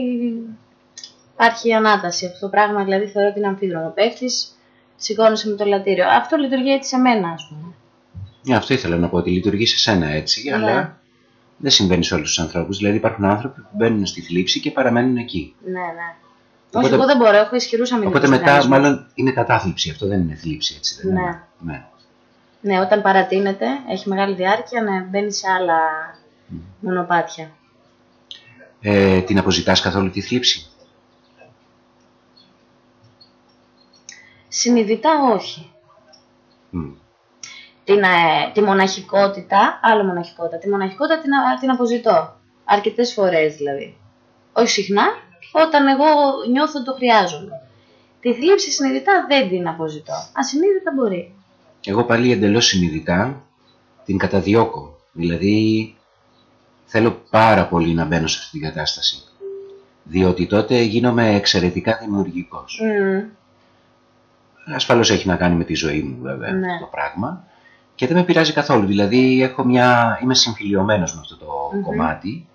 υπάρχει ανάταση. Αυτό το πράγμα δηλαδή θεωρώ ότι είναι αμφίδρομο. Πέφτεις, σηκώνεσαι με το λατήριο. Αυτό λειτουργεί έτσι σε μένα ας πούμε. Ε, αυτό ήθελα να πω, ότι λειτουργεί σε σένα έτσι, Ναι. αλλά δεν συμβαίνει σε όλους τους ανθρώπους. Δηλαδή υπάρχουν άνθρωποι που μπαίνουν στη θλίψη και παραμένουν εκεί. Ναι, ναι. Όχι, Οπότε- εγώ δεν μπορώ, έχω ισχυρούς αμυντικούς. Οπότε μετά μάλλον είναι κατάθλιψη, αυτό δεν είναι θλίψη έτσι δεν Ναι. είναι. Ναι. Ναι, όταν παρατείνεται, έχει μεγάλη διάρκεια, ναι, μπαίνει σε άλλα μονοπάτια. Ε, την αποζητάς καθόλου τη θλίψη; Συνειδητά όχι. Μμ. Την, ε, τη μοναχικότητα, άλλο μοναχικότητα, τη μοναχικότητα την, α- την αποζητώ. Αρκετές φορές δηλαδή. Όχι συχνά, όταν εγώ νιώθω ότι το χρειάζομαι. Τη θλίψη συνειδητά δεν την αποζητώ. Ασυνείδητα μπορεί. Εγώ πάλι εντελώς συνειδητά την καταδιώκω. Δηλαδή θέλω πάρα πολύ να μπαίνω σε αυτή την κατάσταση. Διότι τότε γίνομαι εξαιρετικά δημιουργικός. Μμ, Ασφαλώς έχει να κάνει με τη ζωή μου βέβαια Ναι. αυτό το πράγμα. Και δεν με πειράζει καθόλου. Δηλαδή έχω μια... είμαι συμφιλιωμένος με αυτό το Μμμ. κομμάτι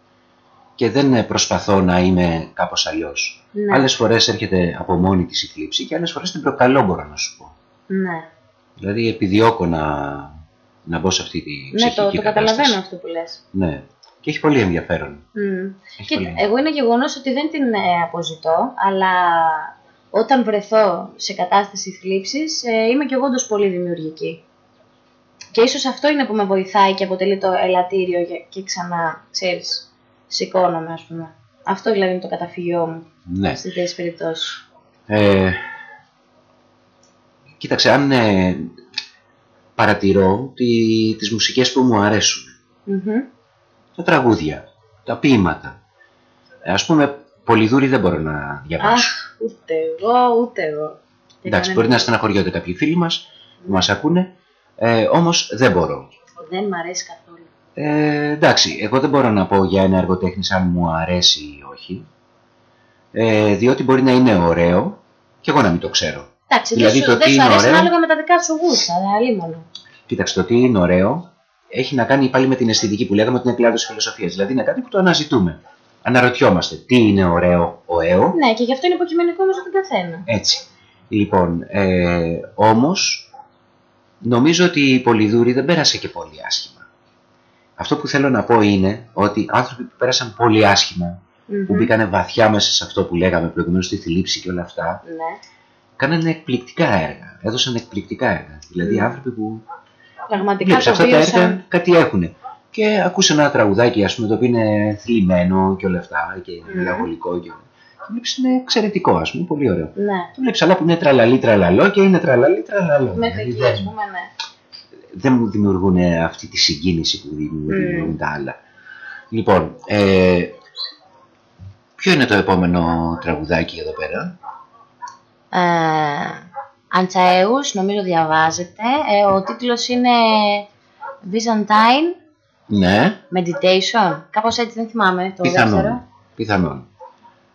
και δεν προσπαθώ να είμαι κάπως αλλιώς. ναι, Άλλες φορές έρχεται από μόνη της η θλίψη και άλλες φορές την προκαλώ μπορώ να σου πω. ναι. Δηλαδή επιδιώκω να, να μπω σε αυτή τη Ναι, ψυχική το, το κατάσταση. καταλαβαίνω αυτό που λες. Ναι. Και έχει πολύ ενδιαφέρον. Μμ. Έχει Κοίτα, πολύ. εγώ είναι γεγονός ότι δεν την ε, αποζητώ, αλλά όταν βρεθώ σε κατάσταση θλίψης, ε, είμαι και εγώ όντως πολύ δημιουργική. Και ίσως αυτό είναι που με βοηθάει και αποτελεί το ελαττήριο για- και ξανά, ξέρεις, σηκώνομαι ας πούμε. Αυτό δηλαδή είναι το καταφυγιό μου Ναι. σε τέτοιες περιπτώσεις. Ε, κοίταξε, αν ε, παρατηρώ τι, τις μουσικές που μου αρέσουν, Μμμ. Τα τραγούδια, τα ποίηματα. Ε, ας πούμε, πολυδούρι δεν μπορώ να διαβάσω. Αχ, ούτε εγώ, ούτε εγώ. Και Εντάξει, κανένα- μπορεί να στεναχωριόνται κάποιοι φίλοι μας που μας ακούνε, ε, όμως δεν μπορώ. Δεν μ' αρέσει καθόλου. Ε, εντάξει, εγώ δεν μπορώ να πω για ένα έργο τέχνης αν μου αρέσει ή όχι, ε, διότι μπορεί να είναι ωραίο και εγώ να μην το ξέρω. Εντάξει, Δηλαδή, δεν το σου, τι δεν σου είναι αρέσει ωραίο- ανάλογα με τα δικά σου γούστα, δηλαδή μόνο. Κοίταξε, το τι είναι ωραίο έχει να κάνει πάλι με την αισθητική που λέγαμε ότι είναι κλάδος φιλοσοφίας. Δηλαδή είναι κάτι που το αναζητούμε. Αναρωτιόμαστε τι είναι ωραίο ο αίο, Ναι, και γι' αυτό είναι υποκειμενικό όμως για τον καθένα. έτσι. Λοιπόν, ε, όμως νομίζω ότι η Πολυδούρη δεν πέρασε και πολύ άσχημα. Αυτό που θέλω να πω είναι ότι άνθρωποι που πέρασαν πολύ άσχημα, Μμμ. που μπήκανε βαθιά μέσα σε αυτό που λέγαμε προηγουμένως, στη θλίψη και όλα αυτά, Ναι. κάνανε εκπληκτικά έργα. Έδωσαν εκπληκτικά έργα. Δηλαδή Μμ. άνθρωποι που Πραγματικά Βλέπεις, το αυτά τα βίωσαν. έργα κάτι έχουν. Και ακούσε ένα τραγουδάκι, ας πούμε, το οποίο είναι θλιμμένο και όλα αυτά, και Μμμ. μελαγχολικό. Και... και βλέπεις είναι εξαιρετικό, ας πούμε, πολύ ωραίο. Ναι. Και βλέπεις άλλα που είναι τραλαλή τραλαλό και είναι τραλαλή τραλαλό. Μέχρι Δηλαδή, εκεί, δεν, ας πούμε, ναι. δεν μου δημιουργούν αυτή τη συγκίνηση που δημιουργούν Μμ. τα άλλα. Λοιπόν, ε, ποιο είναι το επόμενο τραγουδάκι εδώ πέρα; Ε, Αντσαέους, νομίζω διαβάζεται. Ε, ο τίτλος είναι Byzantine Ναι, Meditation. Κάπως έτσι δεν θυμάμαι το πιθανόν. δεύτερο. πιθανόν.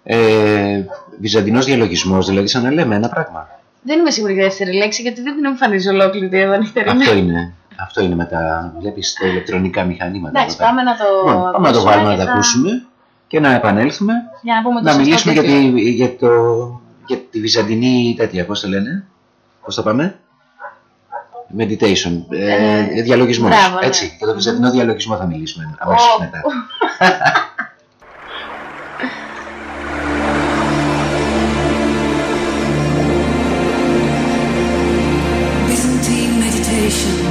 Ε, Βυζαντινός διαλογισμός, δηλαδή σαν να λέμε ένα πράγμα. Δεν είμαι σίγουρη για δεύτερη λέξη γιατί δεν την εμφανίζω ολόκληρη εδώ νυχτερινή. Αυτό είναι. Αυτό είναι με τα. Βλέπεις τα ηλεκτρονικά μηχανήματα. Εντάξει, εδώ πέρα. πάμε να το Λοιπόν, πάμε να το ακούσουμε βάλουμε να και τα θα- ακούσουμε και να επανέλθουμε Για να πούμε το να σωστό μιλήσουμε για τίτλο. τη, για, το, για τη βυζαντινή τέτοια. Πώς το λένε, Πώς το πάμε, Meditation. Ε, Ε, διαλογισμός, μπράβο, ναι. Έτσι. Για το βυζαντινό διαλογισμό θα μιλήσουμε αμέσως Ω, μετά. Byzantine meditation.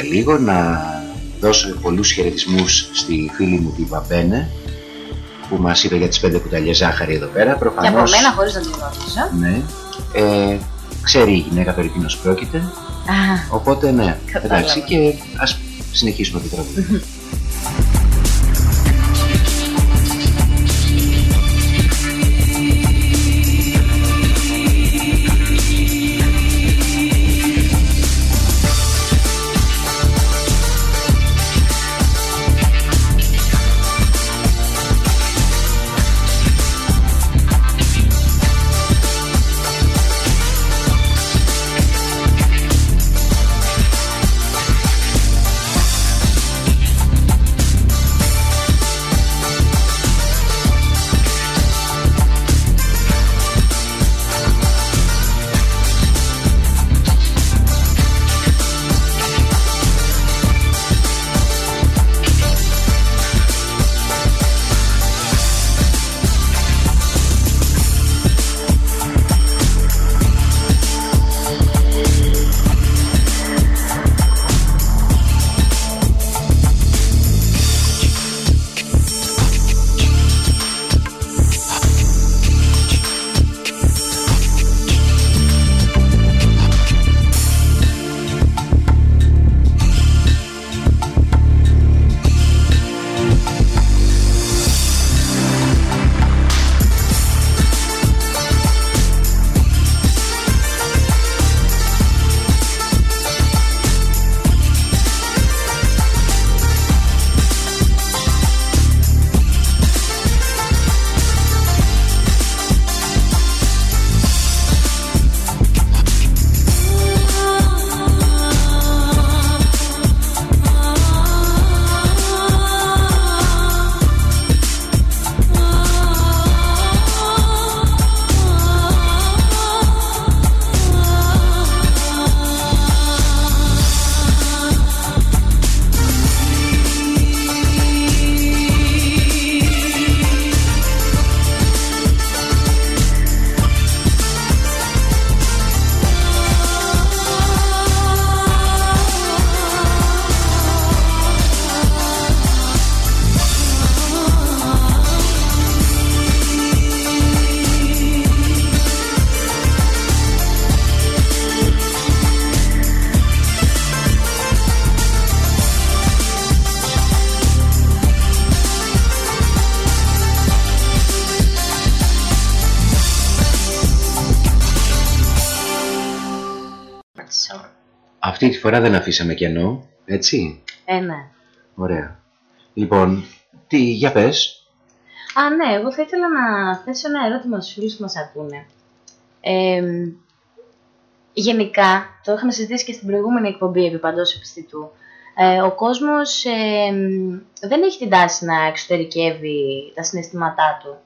Για λίγο, να δώσω πολλούς χαιρετισμούς στη φίλη μου την Παμπένε που μας είπε για τις πέντε κουταλιές ζάχαρη εδώ πέρα. Και από Προφανώς, μένα χωρίς να τη ρώτησα. ναι, ε, ξέρει η γυναίκα περί τίνος πρόκειται, Α, οπότε ναι, Κατάλαβα. εντάξει και ας συνεχίσουμε το τραγούδι. Φορά δεν αφήσαμε κενό, έτσι; Ε, ναι. Ωραία. Λοιπόν, τι, για πες. Α, ναι, εγώ θα ήθελα να θέσω ένα ερώτημα στους φίλους που μας ακούνε. Ε, γενικά, το είχαμε συζητήσει και στην προηγούμενη εκπομπή επί παντός επιστητού, ε, ο κόσμος ε, δεν έχει την τάση να εξωτερικεύει τα συναισθήματά του.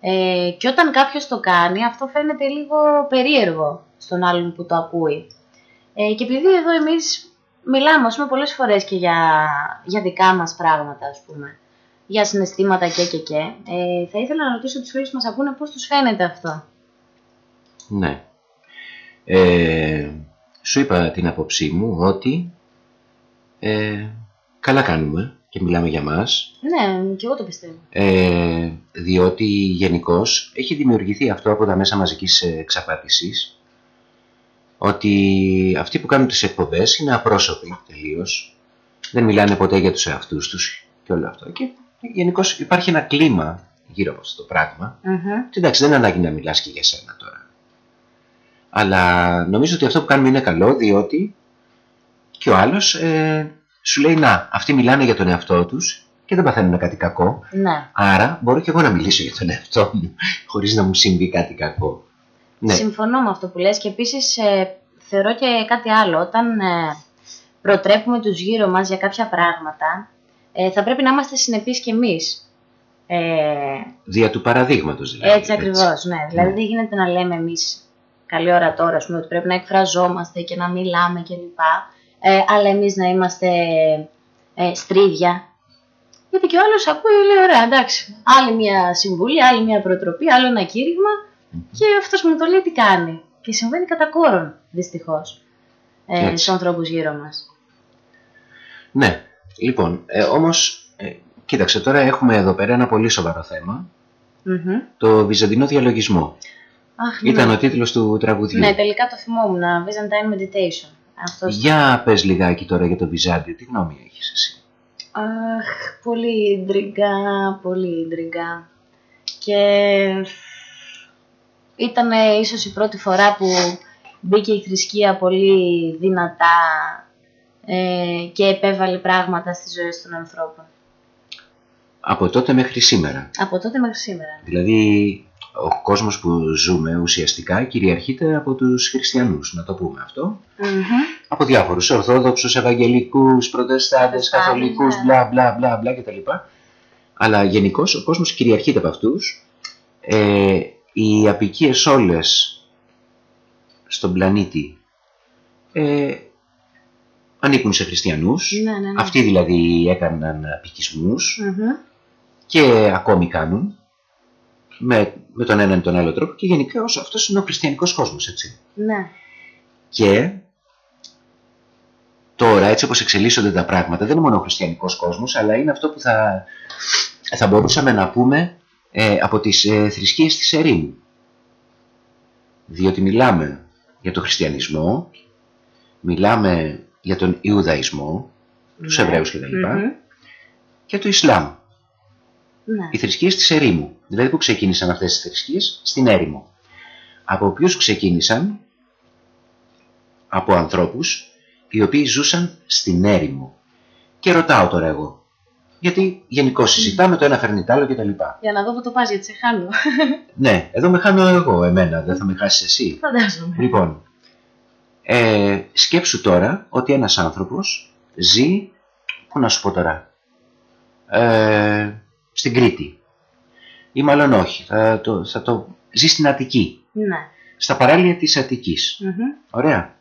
Ε, και όταν κάποιος το κάνει, αυτό φαίνεται λίγο περίεργο στον άλλον που το ακούει. Ε, και επειδή εδώ εμείς μιλάμε, ας πούμε, πολλές φορές και για, για δικά μας πράγματα, ας πούμε, για συναισθήματα και και και, ε, θα ήθελα να ρωτήσω τους φίλους που μας ακούνε πώς τους φαίνεται αυτό. Ναι. Ε, σου είπα την απόψή μου ότι ε, καλά κάνουμε και μιλάμε για μας Ναι, και εγώ το πιστεύω. ε, διότι γενικώς έχει δημιουργηθεί αυτό από τα μέσα μαζικής εξαπάτησης ότι αυτοί που κάνουν τις εκπομπές είναι απρόσωποι τελείως δεν μιλάνε ποτέ για τους εαυτούς τους και όλο αυτό και γενικώ υπάρχει ένα κλίμα γύρω από αυτό το πράγμα Μμμ. Και Εντάξει, δεν είναι ανάγκη να μιλάς και για σένα τώρα. Αλλά νομίζω ότι αυτό που κάνουμε είναι καλό, διότι και ο άλλος ε, σου λέει να, αυτοί μιλάνε για τον εαυτό τους και δεν παθαίνουν κάτι κακό. Ναι. Άρα μπορώ και εγώ να μιλήσω για τον εαυτό μου, χωρίς να μου συμβεί κάτι κακό. Ναι, Συμφωνώ με αυτό που λες και επίσης ε, θεωρώ και κάτι άλλο. Όταν ε, προτρέπουμε τους γύρω μας για κάποια πράγματα, ε, θα πρέπει να είμαστε συνεπείς κι εμείς. Ε, δια του παραδείγματος δηλαδή. έτσι ακριβώς, ναι. Δηλαδή Ναι. δεν γίνεται να λέμε εμείς καλή ώρα τώρα, ας πούμε, ότι πρέπει να εκφραζόμαστε και να μιλάμε κλπ. Ε, αλλά εμείς να είμαστε ε, στρίδια. Γιατί και ο άλλος ακούει, λέει, ωραία, εντάξει, άλλη μια συμβουλή, άλλη μια προτροπή, άλλο ένα κήρυγμα και αυτός που μου το λέει τι κάνει. Και συμβαίνει κατά κόρον, δυστυχώς. ε, Έτσι. στους ανθρώπους γύρω μας. Ναι, λοιπόν, ε, όμως, ε, κοίταξε τώρα έχουμε εδώ πέρα ένα πολύ σοβαρό θέμα, Μμμ. το βυζαντινό διαλογισμό. Αχ, ναι. Ήταν ο τίτλος του τραγουδιού. Ναι, τελικά το θυμόμουν. Byzantine Meditation. Αυτός. Για πες λιγάκι τώρα για το Βυζάντιο, τι γνώμη έχεις εσύ; Αχ, πολύ ντριγκά, πολύ ντριγκά. Και ήταν ίσως η πρώτη φορά που μπήκε η θρησκεία πολύ δυνατά ε, και επέβαλε πράγματα στις ζωές των ανθρώπων. Από τότε μέχρι σήμερα. Από τότε μέχρι σήμερα. Δηλαδή, ο κόσμος που ζούμε ουσιαστικά κυριαρχείται από τους χριστιανούς, να το πούμε αυτό. Μμμ. Από διάφορους Ορθόδοξους, Ευαγγελικούς, Προτεστάντες, Προτεστάντες, Καθολικούς, ναι. μπλα μπλα μπλα μπλα κτλ. Αλλά γενικώς ο κόσμος κυριαρχείται από αυτούς. Ε, οι απικίες όλες στον πλανήτη ε, ανήκουν σε χριστιανούς. Ναι, ναι, ναι. Αυτοί δηλαδή έκαναν απικισμούς Μμμ. και ακόμη κάνουν με, με τον έναν ή τον άλλο τρόπο και γενικά όσο αυτός είναι ο χριστιανικός κόσμος, έτσι. Ναι. Και τώρα έτσι όπως εξελίσσονται τα πράγματα δεν είναι μόνο ο χριστιανικός κόσμος αλλά είναι αυτό που θα, θα μπορούσαμε να πούμε ε, από τις ε, θρησκείες της ερήμου. Διότι μιλάμε για τον χριστιανισμό, μιλάμε για τον Ιουδαϊσμό, τους Ναι. Εβραίους κτλ. Μμμ. και το Ισλάμ. Ναι. Οι θρησκείες της ερήμου. Δηλαδή που ξεκίνησαν αυτές τις θρησκείες στην έρημο. Από ποιους ξεκίνησαν; Από ανθρώπους οι οποίοι ζούσαν στην έρημο. Και ρωτάω τώρα εγώ. Γιατί γενικώ συζητάμε το ένα φέρνει τ' άλλο κτλ. Για να δω που το πας, γιατί σε χάνω. Ναι, εδώ με χάνω εγώ, εμένα, δεν θα με χάσεις εσύ. Φαντάζομαι. Λοιπόν, ε, σκέψου τώρα ότι ένας άνθρωπος ζει, πού να σου πω τώρα, ε, στην Κρήτη. Ή μάλλον όχι, θα το, θα το ζει στην Αττική, Ναι. στα παράλια της Αττικής. Μμμ. Ωραία.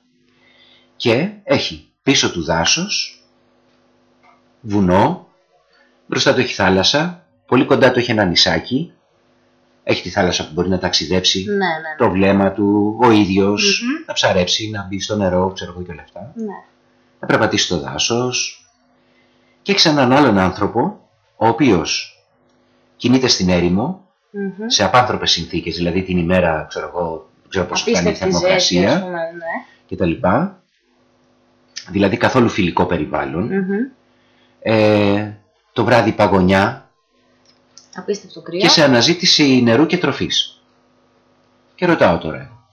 Και έχει πίσω του δάσος, βουνό, μπροστά του έχει θάλασσα, πολύ κοντά του έχει ένα νησάκι, έχει τη θάλασσα που μπορεί να ταξιδέψει, Ναι, ναι. το βλέμμα του, ο ίδιος, Μμμ. να ψαρέψει, να μπει στο νερό, ξέρω εγώ και όλα αυτά, ναι. να περπατήσει στο δάσος και έχει έναν άλλον άνθρωπο, ο οποίος κινείται στην έρημο, Μμμ. σε απάνθρωπες συνθήκες, δηλαδή την ημέρα, ξέρω εγώ, δεν ξέρω πόσο φτάνει η Απίστευτη ζέστη, ας θερμοκρασία πούμε, ναι. και τα λοιπά, δηλαδή καθόλου φιλικό περιβάλλον, Μμμ. ε, το βράδυ παγωνιά Απίστευτο κρύο. και σε αναζήτηση νερού και τροφής. Και ρωτάω τώρα,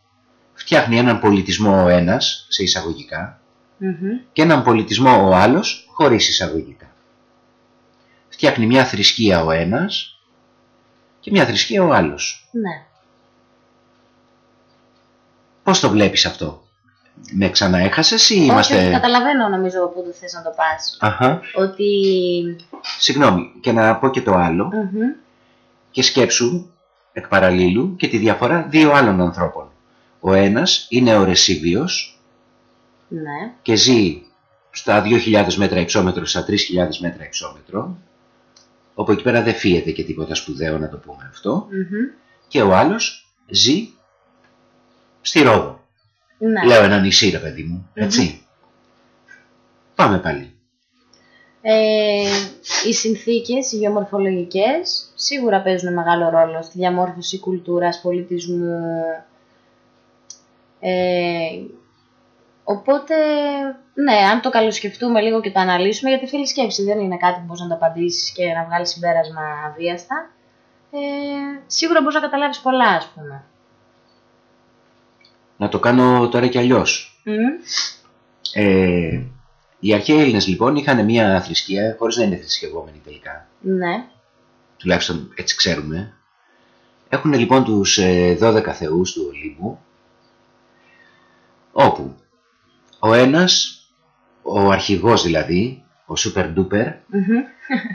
φτιάχνει έναν πολιτισμό ο ένας, σε εισαγωγικά, Μμμ. και έναν πολιτισμό ο άλλος, χωρίς εισαγωγικά. Φτιάχνει μια θρησκεία ο ένας και μια θρησκεία ο άλλος. Ναι. Πώς το βλέπεις αυτό, με ξαναέχασες ή Όχι, είμαστε... όχι, καταλαβαίνω νομίζω πού το θες να το πας. Αχα, Ότι... συγγνώμη, και να πω και το άλλο, Μμμ. και σκέψου εκ παραλλήλου και τη διαφορά δύο άλλων ανθρώπων. Ο ένας είναι ο Ρεσίβιος Ναι. και ζει στα 2.000 μέτρα υψόμετρο, στα 3.000 μέτρα υψόμετρο, όπου εκεί πέρα δεν φύεται και τίποτα σπουδαίο να το πούμε αυτό, Μμμ. και ο άλλος ζει στη Ρόδο. Ναι. Λέω ένα νησί ρε παιδί μου, έτσι. Πάμε πάλι. Ε, οι συνθήκες, οι γεωμορφολογικές, σίγουρα παίζουν μεγάλο ρόλο στη διαμόρφωση κουλτούρας, πολιτισμού. Ε, οπότε, ναι, αν το καλοσκεφτούμε λίγο και το αναλύσουμε, γιατί φίλη σκέψη δεν είναι κάτι που μπορείς να το απαντήσεις και να βγάλεις συμπέρασμα αβίαστα, ε, σίγουρα μπορείς να καταλάβεις πολλά, ας πούμε. Να το κάνω τώρα κι αλλιώς. Μμ. Ε, οι αρχαίοι Έλληνες λοιπόν είχαν μια θρησκεία, χωρίς να είναι θρησκευόμενοι τελικά. Ναι. τουλάχιστον έτσι ξέρουμε. Έχουν λοιπόν τους ε, 12 θεούς του Ολύμπου, όπου ο ένας, ο αρχηγός δηλαδή, ο super duper, Μμμ.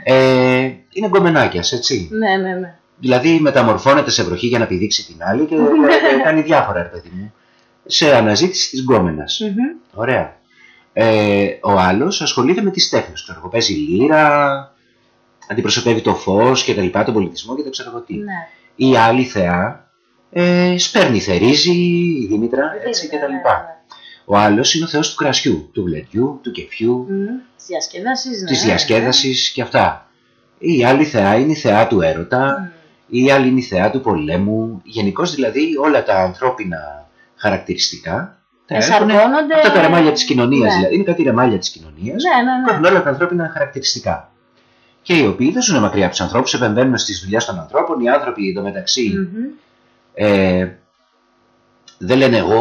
ε, είναι γκομενάκιας, έτσι. Ναι, ναι, ναι. Δηλαδή μεταμορφώνεται σε βροχή για να πηδήξει την άλλη και, και κάνει διάφορα, ρε παιδί μου, σε αναζήτηση της γκόμενας. Μμμ. Ωραία. Ε, ο άλλος ασχολείται με τις τέχνες, ξέρω εγώ, παίζει λύρα, αντιπροσωπεύει το φως και τα λοιπά, τον πολιτισμό και δεν ξέρω εγώ τι. Ναι. Η άλλη θεά ε, σπέρνει, θερίζει, η Δήμητρα, έτσι και τα Ναι, λοιπά. ναι, ναι. Ο άλλος είναι ο θεός του κρασιού, του γλεντιού, του κεφιού, Μμμ. Της διασκέδασης, ναι. της διασκέδασης και αυτά. Η άλλη θεά είναι η θεά του έρωτα, η άλλη είναι η θεά του πολέμου. Γενικώς δηλαδή όλα τα ανθρώπινα χαρακτηριστικά τα έχουν Εσαρκώνονται- αυτά τα ρεμάλια της κοινωνίας Ναι. δηλαδή. Είναι κάτι ρεμάλια της κοινωνίας Ναι, ναι, που ναι. έχουν όλα τα ανθρώπινα χαρακτηριστικά. Και οι οποίοι δεν ζουν μακριά από τους ανθρώπους, επεμβαίνουν στις δουλειές των ανθρώπων. Οι άνθρωποι εντωμεταξύ Μμμ. ε, δεν λένε εγώ,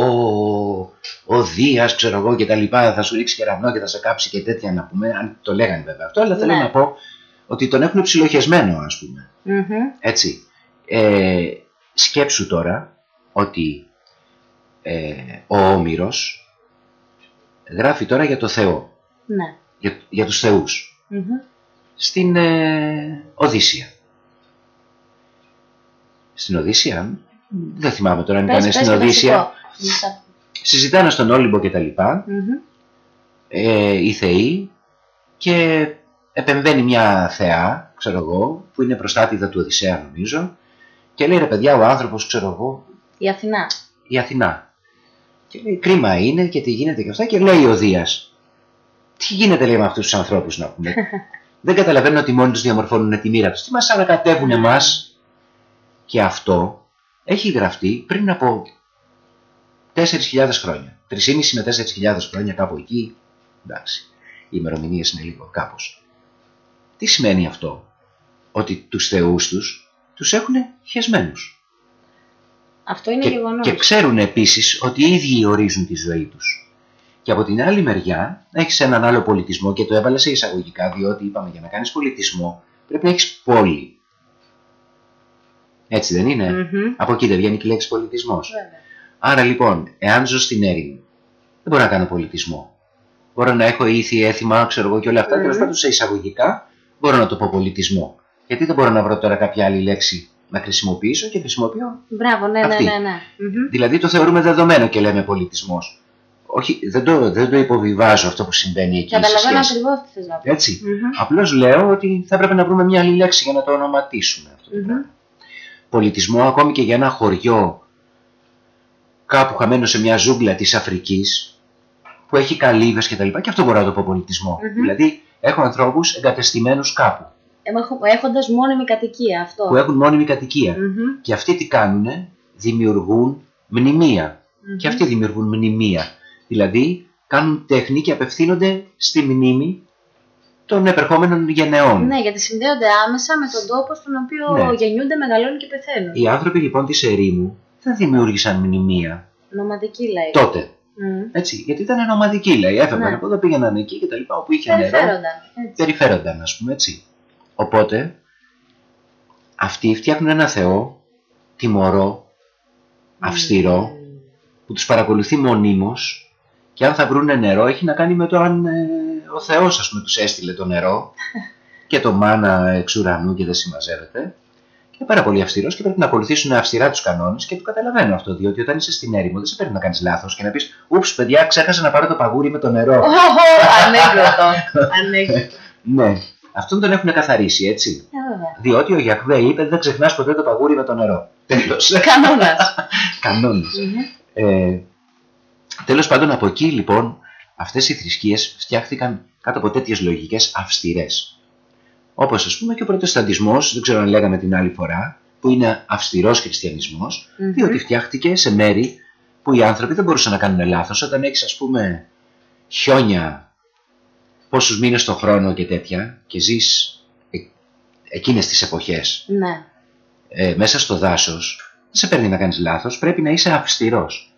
ο Δίας, ξέρω εγώ και τα λοιπά, θα σου ρίξει κεραυνό και θα σε κάψει και τέτοια να πούμε. Αν το λέγανε βέβαια αυτό, αλλά θέλω Ναι. να πω ότι τον έχουν ψιλοχεσμένο, ας πούμε. Μμμ. Έτσι. Ε, σκέψου τώρα ότι ε, ο Όμηρος γράφει τώρα για το Θεό, Ναι. για, για τους θεούς, Μμμ. στην ε, Οδύσσια. Στην Οδύσσια, δεν θυμάμαι τώρα αν Πες, ήταν πες στην το Οδύσσια, βασικό. Μισά. συζητάνε στον Όλυμπο και τα λοιπά, Μμμ. ε, οι θεοί και επεμβαίνει μια θεά, ξέρω εγώ, που είναι προστάτηδα του Οδυσσέα νομίζω και λέει ρε παιδιά ο άνθρωπος ξέρω εγώ Η Αθηνά. η Αθηνά. Και λέει κρίμα είναι και τι γίνεται και αυτά και λέει ο Δίας τι γίνεται λέει με αυτούς τους ανθρώπους να πούμε. Δεν καταλαβαίνουν ότι μόνοι τους διαμορφώνουν τη μοίρα τους. Τι μας ανακατεύουν εμάς; Και αυτό έχει γραφτεί πριν από 4.000 χρόνια. 3.500 με 4.000 χρόνια κάπου εκεί. Εντάξει. Οι ημερομηνίες είναι λίγο κάπως. Τι σημαίνει αυτό; Ότι τους θεούς τους τους έχουν χεσμένους. Αυτό είναι Και, γεγονός. και ξέρουν επίσης ότι οι ίδιοι ορίζουν τη ζωή τους. Και από την άλλη μεριά έχεις έναν άλλο πολιτισμό και το έβαλα σε εισαγωγικά διότι είπαμε για να κάνεις πολιτισμό πρέπει να έχεις πόλη. Έτσι δεν είναι; Μμμ. Από εκεί δεν βγαίνει και η λέξη πολιτισμός. Βέβαια. Άρα λοιπόν, εάν ζω στην έρημο, δεν μπορώ να κάνω πολιτισμό. Μπορώ να έχω ήθη, έθιμα, ξέρω εγώ και όλα αυτά. Μμμ. Τέλος πάντων, σε εισαγωγικά μπορώ να το πω πολιτισμό. Γιατί δεν μπορώ να βρω τώρα κάποια άλλη λέξη να χρησιμοποιήσω και χρησιμοποιώ. Μπράβο, ναι, ναι, Αυτή. ναι. ναι. Μμμ. Δηλαδή το θεωρούμε δεδομένο και λέμε πολιτισμός. Όχι, δεν το, δεν το υποβιβάζω αυτό που συμβαίνει εκεί. σε Καταλαβαίνω σχέση. ακριβώς τι θες να πεις. Έτσι. Μμμ. Απλώς λέω ότι θα έπρεπε να βρούμε μια άλλη λέξη για να το ονοματίσουμε αυτό. το Μμμ. πράγμα. Πολιτισμό ακόμη και για ένα χωριό κάπου χαμένο σε μια ζούγκλα της Αφρικής που έχει καλύβες και τα λοιπά και αυτό μπορώ να το πω πολιτισμό. Μμμ. Δηλαδή έχω ανθρώπους εγκατεστημένους κάπου Έχω- Έχοντας μόνιμη κατοικία αυτό. που έχουν μόνιμη κατοικία Μμμ. και αυτοί τι κάνουνε, δημιουργούν μνημεία Μμμ. και αυτοί δημιουργούν μνημεία. Δηλαδή κάνουν τέχνη και απευθύνονται στη μνήμη των επερχόμενων γενεών. Ναι, γιατί συνδέονται άμεσα με τον τόπο στον οποίο Ναι. γεννιούνται, μεγαλώνουν και πεθαίνουν. Οι άνθρωποι λοιπόν της ερήμου δεν δημιούργησαν μνημεία Νομαδική λέει. τότε. Μμμ. Έτσι, γιατί ήταν νομαδικοί, λέει. Έφευγαν Ναι. από εδώ, πήγαιναν εκεί και τα λοιπά, όπου είχε νερό. Περιφέρονταν. έτσι. Περιφέρονταν, ας πούμε έτσι. Οπότε, αυτοί φτιάχνουν ένα θεό, τιμωρό, αυστηρό, που τους παρακολουθεί μονίμως και αν θα βρούνε νερό έχει να κάνει με το αν ε, ο Θεός ας πούμε τους έστειλε το νερό και το μάνα εξ ουρανού και δεν συμμαζεύεται και είναι πάρα πολύ αυστηρός και πρέπει να ακολουθήσουν αυστηρά τους κανόνες και το καταλαβαίνω αυτό διότι όταν είσαι στην έρημο δεν σε παίρνει να κάνεις λάθος και να πεις ούψ παιδιά ξέχασα να πάρω το παγούρι με το νερό Οχο, Ανέκδοτο. Ανέκδοτο. ναι, αυτόν τον έχουν καθαρίσει έτσι Ε, βέβαια. διότι ο Γιαχβέ είπε δεν ξεχνάς ποτέ το παγούρι με το νερό τέλος Κανόνας. κανόνες Μμμ. Ε, τέλος πάντων από εκεί λοιπόν αυτές οι θρησκείες φτιάχτηκαν κάτω από τέτοιες λογικές αυστηρές. Όπως ας πούμε και ο προτεσταντισμός, δεν ξέρω αν λέγαμε την άλλη φορά, που είναι αυστηρός χριστιανισμός, Μμμ. διότι φτιάχτηκε σε μέρη που οι άνθρωποι δεν μπορούσαν να κάνουν λάθος. Όταν έχεις ας πούμε χιόνια πόσους μήνες το χρόνο και τέτοια και ζεις ε, εκείνες τις εποχές Ναι. ε, μέσα στο δάσος δεν σε παίρνει να κάνεις λάθος, πρέπει να είσαι αυστηρός.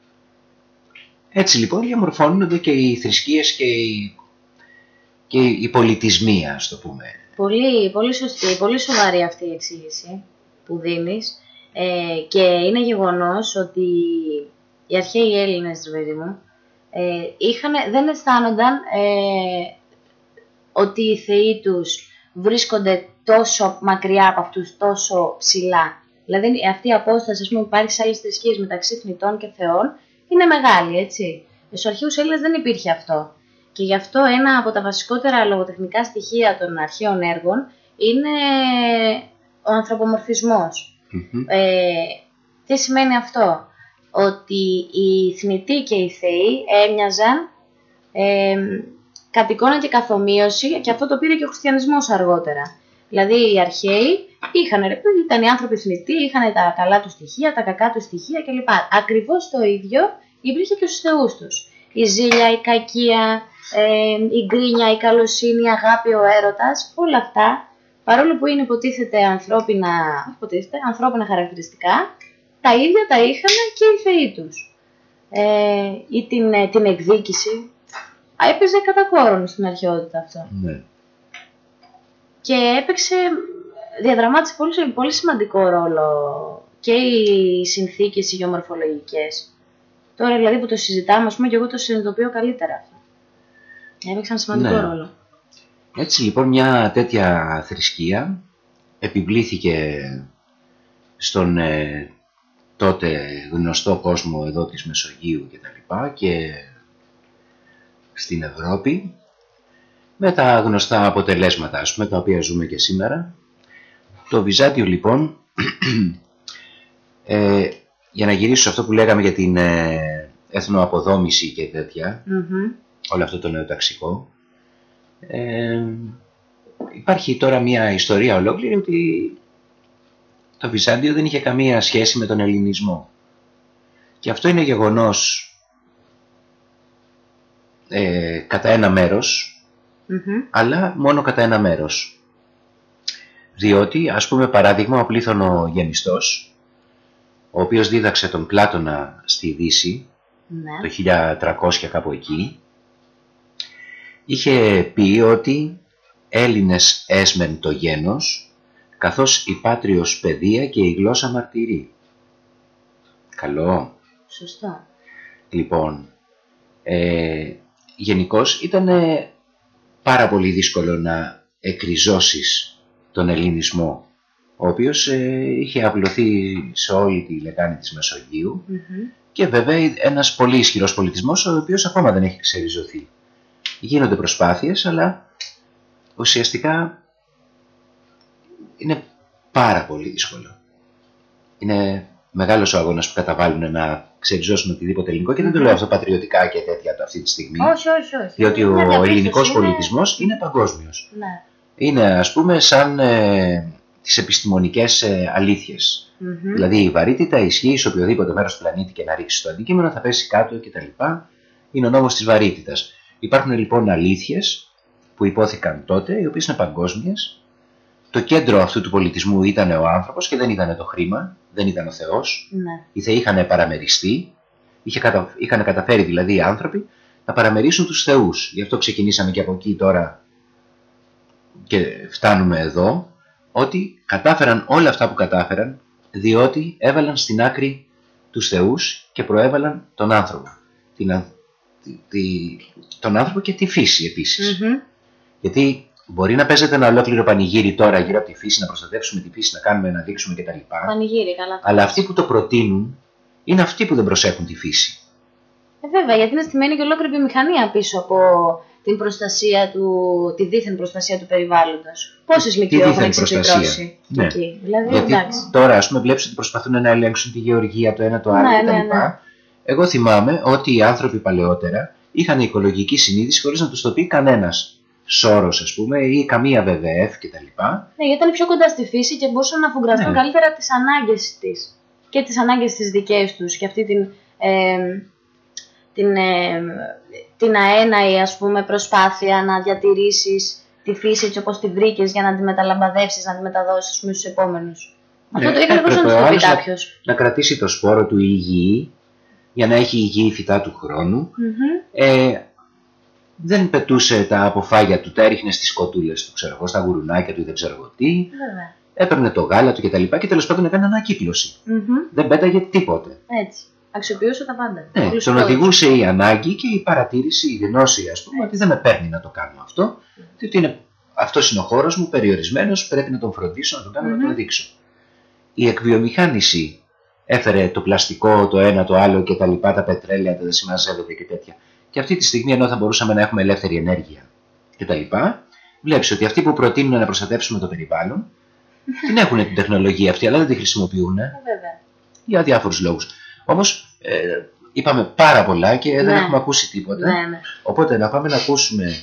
Έτσι λοιπόν διαμορφώνονται και οι θρησκείες και οι, και οι πολιτισμοί, ας το πούμε. Πολύ, πολύ σωστή, πολύ σοβαρή αυτή η εξήγηση που δίνεις ε, και είναι γεγονός ότι οι αρχαίοι Έλληνες, ρε παιδί μου, ε, είχαν, δεν αισθάνονταν ε, ότι οι θεοί τους βρίσκονται τόσο μακριά από αυτούς, τόσο ψηλά. Δηλαδή αυτή η απόσταση ας πούμε, που υπάρχει σε άλλες θρησκείες μεταξύ θνητών και θεών είναι μεγάλη, έτσι. Στους αρχαίους Έλληνες δεν υπήρχε αυτό. Και γι' αυτό ένα από τα βασικότερα λογοτεχνικά στοιχεία των αρχαίων έργων είναι ο ανθρωπομορφισμός. Μμμ. Ε, τι σημαίνει αυτό; ότι οι θνητοί και οι θεοί έμοιαζαν, ε, κατ' και καθομοίωση και αυτό το πήρε και ο χριστιανισμός αργότερα. Δηλαδή οι αρχαίοι είχαν, ρε παιδί, ήταν οι άνθρωποι θνητοί, είχαν τα καλά τους στοιχεία, τα κακά τους στοιχεία κλπ. Ακριβώς το ίδιο υπήρχε και στους θεούς τους. Η ζήλια, η κακία, ε, η γκρίνια, η καλοσύνη, η αγάπη, ο έρωτας, όλα αυτά, παρόλο που είναι υποτίθεται ανθρώπινα, όχι υποτίθεται, ανθρώπινα χαρακτηριστικά, τα ίδια τα είχαν και οι θεοί τους. Ε, ή την, ε, την εκδίκηση. Α, Έπαιζε κατά κόρον στην αρχαιότητα αυτό. Ναι. Και έπαιξε, διαδραμάτισε πολύ, πολύ σημαντικό ρόλο και οι συνθήκες οι γεωμορφολογικές. Τώρα δηλαδή που το συζητάμε, ας πούμε, και εγώ το συνειδητοποιώ καλύτερα αυτό. Έπαιξαν σημαντικό Ναι. ρόλο. Έτσι λοιπόν μια τέτοια θρησκεία επιβλήθηκε στον ε, τότε γνωστό κόσμο εδώ της Μεσογείου και τα λοιπά και στην Ευρώπη με τα γνωστά αποτελέσματα ας πούμε τα οποία ζούμε και σήμερα. Το Βυζάντιο λοιπόν ε, για να γυρίσω σε αυτό που λέγαμε για την ε, εθνοαποδόμηση και τέτοια Μμμ. όλο αυτό το νεοταξικό. Ε, υπάρχει τώρα μια ιστορία ολόκληρη ότι το Βυζάντιο δεν είχε καμία σχέση με τον Ελληνισμό. Και αυτό είναι γεγονός ε, κατά ένα μέρος, Μμμ. αλλά μόνο κατά ένα μέρος. Διότι, ας πούμε παράδειγμα, ο Πλήθωνο Γεμιστός, ο οποίος δίδαξε τον Πλάτωνα στη Δύση, Ναι. το 1300 κάπου εκεί, είχε πει ότι Έλληνες έσμεν το γένος, καθώς η πάτριος παιδεία και η γλώσσα μαρτυρεί. Καλό. Σωστό. Λοιπόν, ε, γενικώς ήταν πάρα πολύ δύσκολο να εκριζώσεις τον ελληνισμό, ο οποίος ε, είχε απλωθεί σε όλη τη λεκάνη της Μεσογείου Μμμ. και βέβαια ένας πολύ ισχυρός πολιτισμός ο οποίος ακόμα δεν έχει ξεριζωθεί. Γίνονται προσπάθειες αλλά ουσιαστικά είναι πάρα πολύ δύσκολο. Είναι μεγάλος ο αγώνας που καταβάλουν να ξεριζώσουν οτιδήποτε ελληνικό και δεν το λέω αυτό πατριωτικά και τέτοια το αυτή τη στιγμή. Όχι, όχι, όχι. Διότι Είναι μια ο διαπίστωση, ελληνικός είναι- πολιτισμός είναι παγκόσμιος. Ναι. Είναι ας πούμε σαν ε, τις επιστημονικές ε, αλήθειες. Μμμ. Δηλαδή η βαρύτητα ισχύει σε οποιοδήποτε μέρος του πλανήτη και να ρίξει το αντικείμενο θα πέσει κάτω κτλ. Είναι ο νόμος της βαρύτητας. Υπάρχουν λοιπόν αλήθειες που υπόθηκαν τότε, οι οποίες είναι παγκόσμιες. Το κέντρο αυτού του πολιτισμού ήταν ο άνθρωπος και δεν ήταν το χρήμα, δεν ήταν ο Θεός. Ναι. Οι Θεοί είχαν παραμεριστεί, είχε κατα... είχαν καταφέρει δηλαδή οι άνθρωποι να παραμερίσουν τους θεούς. Γι' αυτό ξεκινήσαμε και από εκεί τώρα και φτάνουμε εδώ, ότι κατάφεραν όλα αυτά που κατάφεραν, διότι έβαλαν στην άκρη τους θεούς και προέβαλαν τον άνθρωπο. Την, αν- τη- τη- τον άνθρωπο και τη φύση επίσης. Μμμ. Γιατί μπορεί να παίζεται ένα ολόκληρο πανηγύρι τώρα γύρω από τη φύση, να προστατεύσουμε τη φύση, να κάνουμε, να δείξουμε κτλ. Πανηγύρι, καλά. Αλλά αυτοί που το προτείνουν είναι αυτοί που δεν προσέχουν τη φύση. Ε, βέβαια, γιατί είναι στημένη και ολόκληρη βιομηχανία πίσω από την προστασία του, τη δίθεν προστασία του περιβάλλοντος. Πόσες Τη ΜΚΟ έχουν δίθεν εξυπηρετώσει προστασία. Ναι. εκεί. Δηλαδή, Γιατί εντάξει. τώρα, ας πούμε, βλέπεις ότι προσπαθούν να ελέγξουν τη γεωργία το ένα το άλλο Ναι, κτλ. ναι, ναι. Εγώ θυμάμαι ότι οι άνθρωποι παλαιότερα είχαν οικολογική συνείδηση χωρίς να τους το πει κανένας σώρος, ας πούμε, ή καμία ΒΒΕΦ κτλ. Ναι, γιατί ήταν πιο κοντά στη φύση και μπορούσαν να αφουγκραστούν Ναι. καλύτερα τις ανάγκες της. Και τις ανάγκες της δικές τους και αυτή την, ε, την, ε, την αέναη ας πούμε προσπάθεια να διατηρήσεις τη φύση έτσι όπως τη βρήκες για να τη μεταλαμπαδεύσεις, να τη μεταδώσεις ας πούμε, στους επόμενους. Αυτό Ναι, το ήθελε πώς να έπρεπε τους ο το πει άλλος να- κάποιος. Να κρατήσει το σπόρο του υγιή για να έχει υγιή φυτά του χρόνου. Μμμ. Ε, δεν πετούσε τα αποφάγια του, τα έριχνε στις κοτούλες του, ξέρω εγώ, στα γουρουνάκια του ή δεν ξέρω εγώ τι. Βέβαια. Έπαιρνε το γάλα του κτλ. Και, και τέλος πάντων έκανε ανακύκλωση. Μμμ. Δεν πέταγε τίποτε. Έτσι. Αξιοποιούσε τα πάντα. Ναι, Όλους τον τους πόρους. οδηγούσε η ανάγκη και η παρατήρηση, η γνώση, ας πούμε, ότι δεν με παίρνει να το κάνω αυτό, διότι είναι, αυτός είναι ο χώρος μου, περιορισμένος, πρέπει να τον φροντίσω, να τον κάνω, να τον Μμμ. δείξω. Η εκβιομηχάνηση έφερε το πλαστικό, το ένα, το άλλο και τα λοιπά, τα πετρέλαια, τα δεν συμμαζεύεται και τέτοια. Και αυτή τη στιγμή, ενώ θα μπορούσαμε να έχουμε ελεύθερη ενέργεια και τα λοιπά, βλέπεις ότι αυτοί που προτείνουν να προστατεύσουμε το περιβάλλον, την έχουν την τεχνολογία αυτή, αλλά δεν τη χρησιμοποιούν Ε, Βέβαια. για διάφορους λόγους. Όμως Ε, είπαμε πάρα πολλά και δεν Ναι. έχουμε ακούσει τίποτα. Ναι, ναι. Οπότε να πάμε να ακούσουμε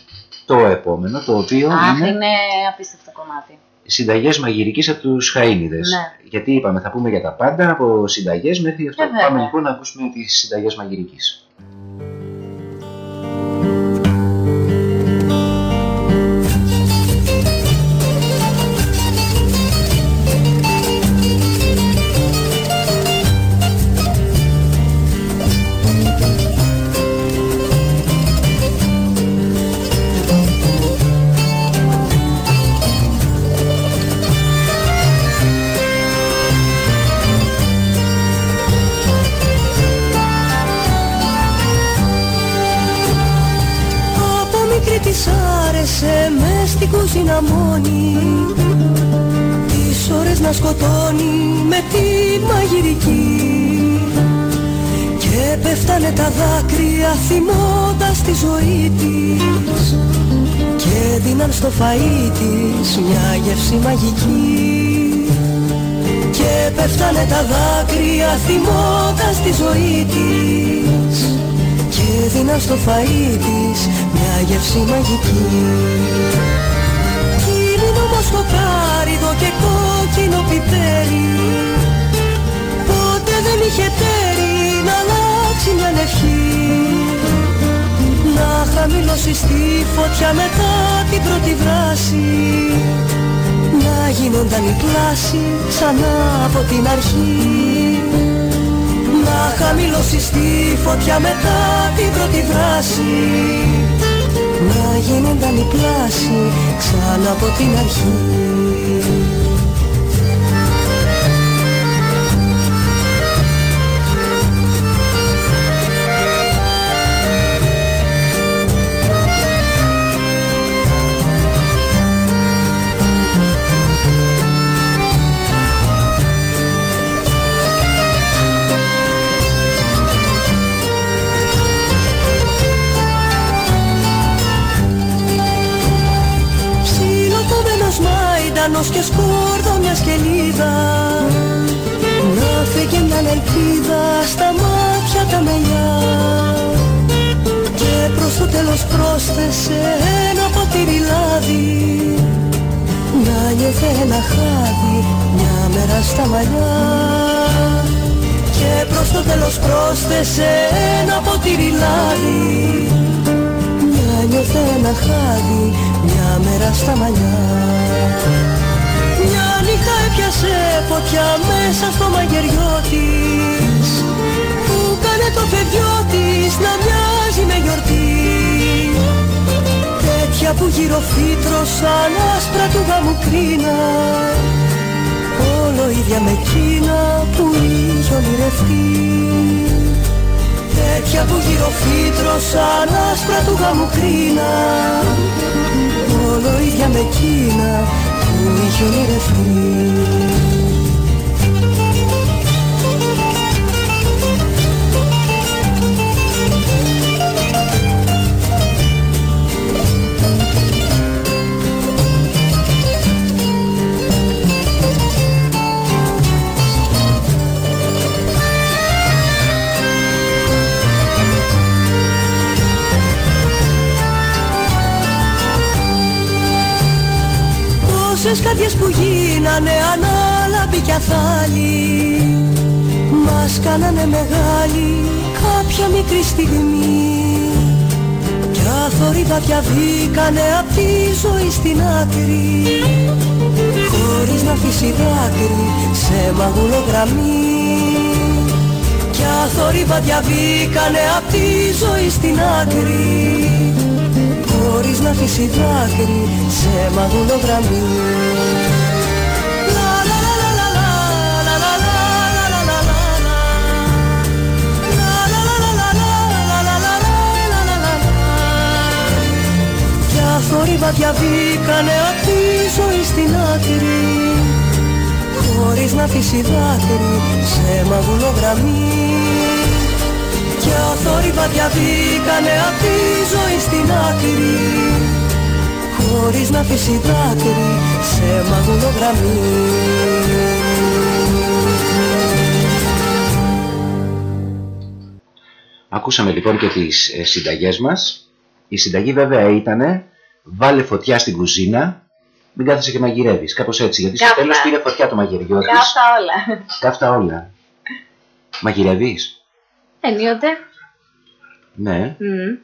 το επόμενο, το οποίο Αχ, είναι είναι απίστευτο κομμάτι. συνταγές μαγειρικής από τους Χαΐνιδες. Ναι. Γιατί είπαμε θα πούμε για τα πάντα, από συνταγές μέχρι αυτό. Ε, βέβαια. Πάμε λοιπόν να ακούσουμε τις συνταγές μαγειρικής. Άρεσε με στην κουζίνα μόνη. Τις ώρες να σκοτώνει με τη μαγειρική. Και πέφτανε τα δάκρυα θυμώντας τη ζωή της. Και δίναν στο φαΐ της μια γεύση μαγική. Και πέφτανε τα δάκρυα θυμώντας τη ζωή της. Και δίναν στο φαΐ της μια γεύση μαγική. Κι ήμουν όμως το κάριδο και κόκκινο πιπέρι. Ποτέ δεν είχε τέρι να αλλάξει μια ευχή. Να χαμηλώσει στη φωτιά μετά την πρώτη βράση να γίνονταν η πλάση ξανά από την αρχή. Να χαμηλώσει στη φωτιά μετά την πρώτη βράση να γίνονταν η πλάση ξανά από την αρχή και σκόρδο μια σκελίδα. Να φύγει μια ελπίδα στα μάτια τα μελιά Και προς το τέλος πρόσθεσε ένα ποτήρι λάδι. Να νιώθε ένα χάδι μια μέρα στα μαλλιά. Και προς το τέλος πρόσθεσε ένα ποτήρι λάδι. Μια νιώθε ένα χάδι μια μέρα στα μαλλιά. Μια νύχτα έπιασε φωτιά μέσα στο μαγειριό της. Που κάνε το παιδιό της να μοιάζει με γιορτή. Τέτοια που γύρω φύτρωσαν άσπρα του γάμου κρίνα. Όλο ίδια με εκείνα που είχε ονειρευτεί. Τέτοια που γύρω φύτρωσαν άσπρα του γάμου κρίνα. Όλο ίδια με You need a fool. Τόσες καρδιές που γίνανε ανάλαμποι κι αθάλοι. Μας κάνανε μεγάλη κάποια μικρή στιγμή. Κι αθόρυβα διαβήκανε απ' τη ζωή στην άκρη. Χωρίς να αφήσει δάκρυ σε μαγουλογραμμή Κι αθόρυβα διαβήκανε απ' τη ζωή στην άκρη χωρίς να αφήσει δάκρυ σε μαγούλο γραμμή θόρυβα διαβήκανε απ' τη ζωή στην άκρη. Χωρίς να αφήσει δάκρυ σε μαγουλό γραμμή κι αθόρυβα διαβήκανε απ' τη ζωή στην άκρη χωρίς να αφήσει δάκρυ σε μαγουλογραμμή Ακούσαμε λοιπόν και τις ε, συνταγές μας. Η συνταγή βέβαια ήταν βάλε φωτιά στην κουζίνα, μην κάθεσαι και μαγειρεύεις. Κάπως έτσι, γιατί στο Καύτα. τέλος πήρε φωτιά το μαγειριό της. Καύτα όλα. Καύτα όλα. Μαγειρεύεις; Ενίοτε. Ναι. Μμμ.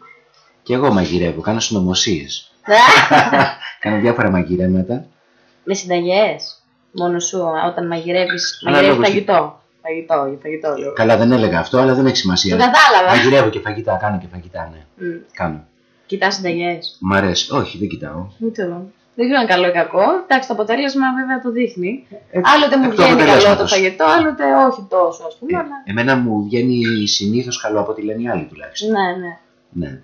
Και εγώ μαγειρεύω, κάνω συνωμοσίες. κάνω διάφορα μαγειρέματα. Με συνταγές. Μόνο σου, όταν μαγειρεύεις. Αλλά Μαγειρεύεις λόγω φαγητό. Φαγητό, για φαγητό λέω. Καλά, δεν έλεγα αυτό, αλλά δεν έχει σημασία. Το κατάλαβα. Μαγειρεύω και φαγητά, κάνω και φαγητά, ναι. Μμ. Κάνω. Κοιτάς συνταγές. Μ' αρέσει. Όχι, δεν κοιτάω. Ούτε εγώ. Δεν ξέρω αν καλό ή κακό. Εντάξει, το αποτέλεσμα βέβαια το δείχνει. Ε, Άλλοτε μου εκ του βγαίνει καλό το αποτελέσματος. φαγητό, άλλοτε όχι τόσο, ας πούμε. Ε, αλλά... εμένα μου βγαίνει συνήθως καλό από ό,τι λένε οι άλλοι τουλάχιστον. Ναι, ναι. Ναι.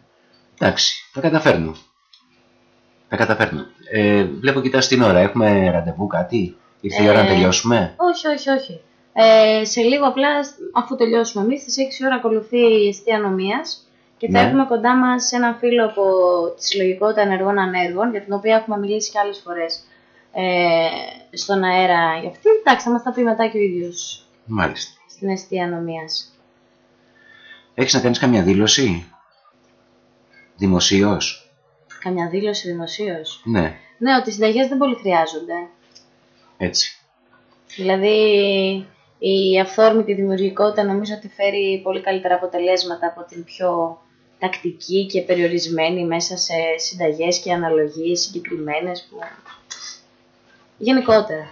Εντάξει, τα καταφέρνω. Τα καταφέρνω. Ε, βλέπω κοιτάς την ώρα. Έχουμε ραντεβού κάτι; Ήρθε η ώρα να Ε, τελειώσουμε; Όχι, όχι, όχι. Ε, σε λίγο απλά, αφού τελειώσουμε εμείς, στις 6 ώρα ακολουθεί η αιστεία νομίας και θα Ναι. έχουμε κοντά μας έναν φίλο από τη Συλλογικότητα Ενεργών Ανέργων, για την οποία έχουμε μιλήσει και άλλες φορές ε, στον αέρα για αυτή. Εντάξει, θα μας τα πει μετά και ο ίδιος Μάλιστα. στην αιστεία νομίας. Έχεις να κάνεις καμία δήλωση; Δημοσίως; Καμιά δήλωση δημοσίως; Ναι, Ναι, ότι οι συνταγές δεν πολύ χρειάζονται. έτσι. Δηλαδή, η αυθόρμητη δημιουργικότητα νομίζω ότι φέρει πολύ καλύτερα αποτελέσματα από την πιο τακτική και περιορισμένη μέσα σε συνταγές και αναλογίες συγκεκριμένες που... Γενικότερα.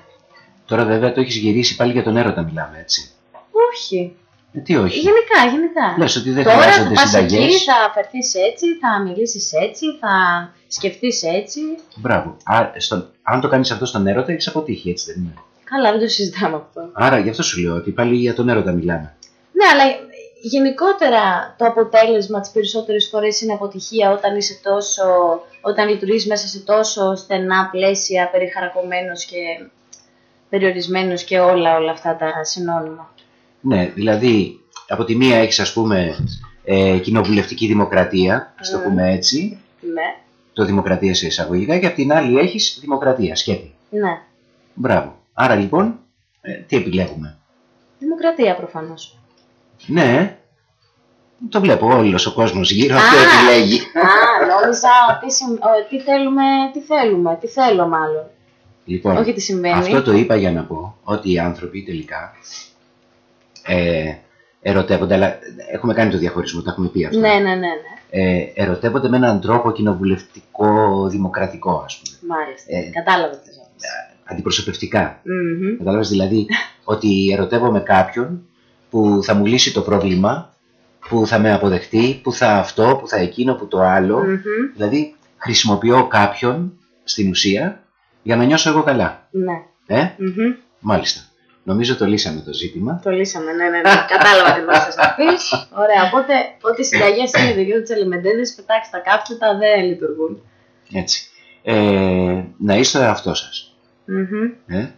Τώρα βέβαια το έχεις γυρίσει πάλι για τον έρωτα μιλάμε έτσι. Όχι. Ε, τι όχι; Γενικά, γενικά. Λες ότι δεν Τώρα θα χρειάζονται πας εκεί, συνταγές. θα αφαιρθείς έτσι, θα μιλήσεις έτσι, θα σκεφτείς έτσι. Μπράβο. Α, στον, αν το κάνεις αυτό στον έρωτα έχεις αποτύχει έτσι δεν είναι; Καλά, δεν το συζητάμε αυτό. Άρα γι' αυτό σου λέω ότι πάλι για τον έρωτα μιλάμε. Ναι, αλλά γενικότερα το αποτέλεσμα τις περισσότερες φορές είναι αποτυχία όταν είσαι τόσο, όταν λειτουργείς μέσα σε τόσο στενά πλαίσια, περιχαρακωμένος και περιορισμένος και όλα, όλα αυτά τα συνώνυμα. Ναι, δηλαδή από τη μία έχεις ας πούμε ε, κοινοβουλευτική δημοκρατία, ας το Μμμ. πούμε έτσι, Ναι, το δημοκρατία σε εισαγωγικά και από την άλλη έχεις δημοκρατία, σκέτη. ναι. Μπράβο. Άρα λοιπόν, ε, τι επιλέγουμε; Δημοκρατία προφανώς. Ναι, το βλέπω όλος ο κόσμος γύρω αυτό Α! επιλέγει. Α, νόμιζα τι, συμ- ο, τι θέλουμε, τι θέλουμε, τι θέλω μάλλον. Λοιπόν, Όχι τι συμβαίνει. αυτό το είπα για να πω ότι οι άνθρωποι τελικά ε, ερωτεύονται, αλλά έχουμε κάνει το διαχωρισμό, το έχουμε πει αυτό. Ναι, ναι, ναι, ναι. Ε, ερωτεύονται με έναν τρόπο κοινοβουλευτικό, δημοκρατικό, ας πούμε. Μάλιστα. Ε, Κατάλαβα τι θες. Αντιπροσωπευτικά. Μμμ. Κατάλαβες δηλαδή ότι ερωτεύομαι κάποιον που θα μου λύσει το πρόβλημα, που θα με αποδεχτεί, που θα αυτό, που θα εκείνο, που το άλλο. Μμμ. Δηλαδή χρησιμοποιώ κάποιον στην ουσία για να νιώσω εγώ καλά. Ναι. Ε, Μμμ. μάλιστα. Νομίζω το λύσαμε το ζήτημα. Το λύσαμε, ναι, ναι, ναι. Κατάλαβα τι μας θες να πεις. Ωραία, οπότε ό,τι συνταγές είναι δικαιούνται τις ελεμεντέδες, πετάξει τα καύσιτα, δεν λειτουργούν. Έτσι. Ε, να είστε ο εαυτός σας. Μμμ. Ε;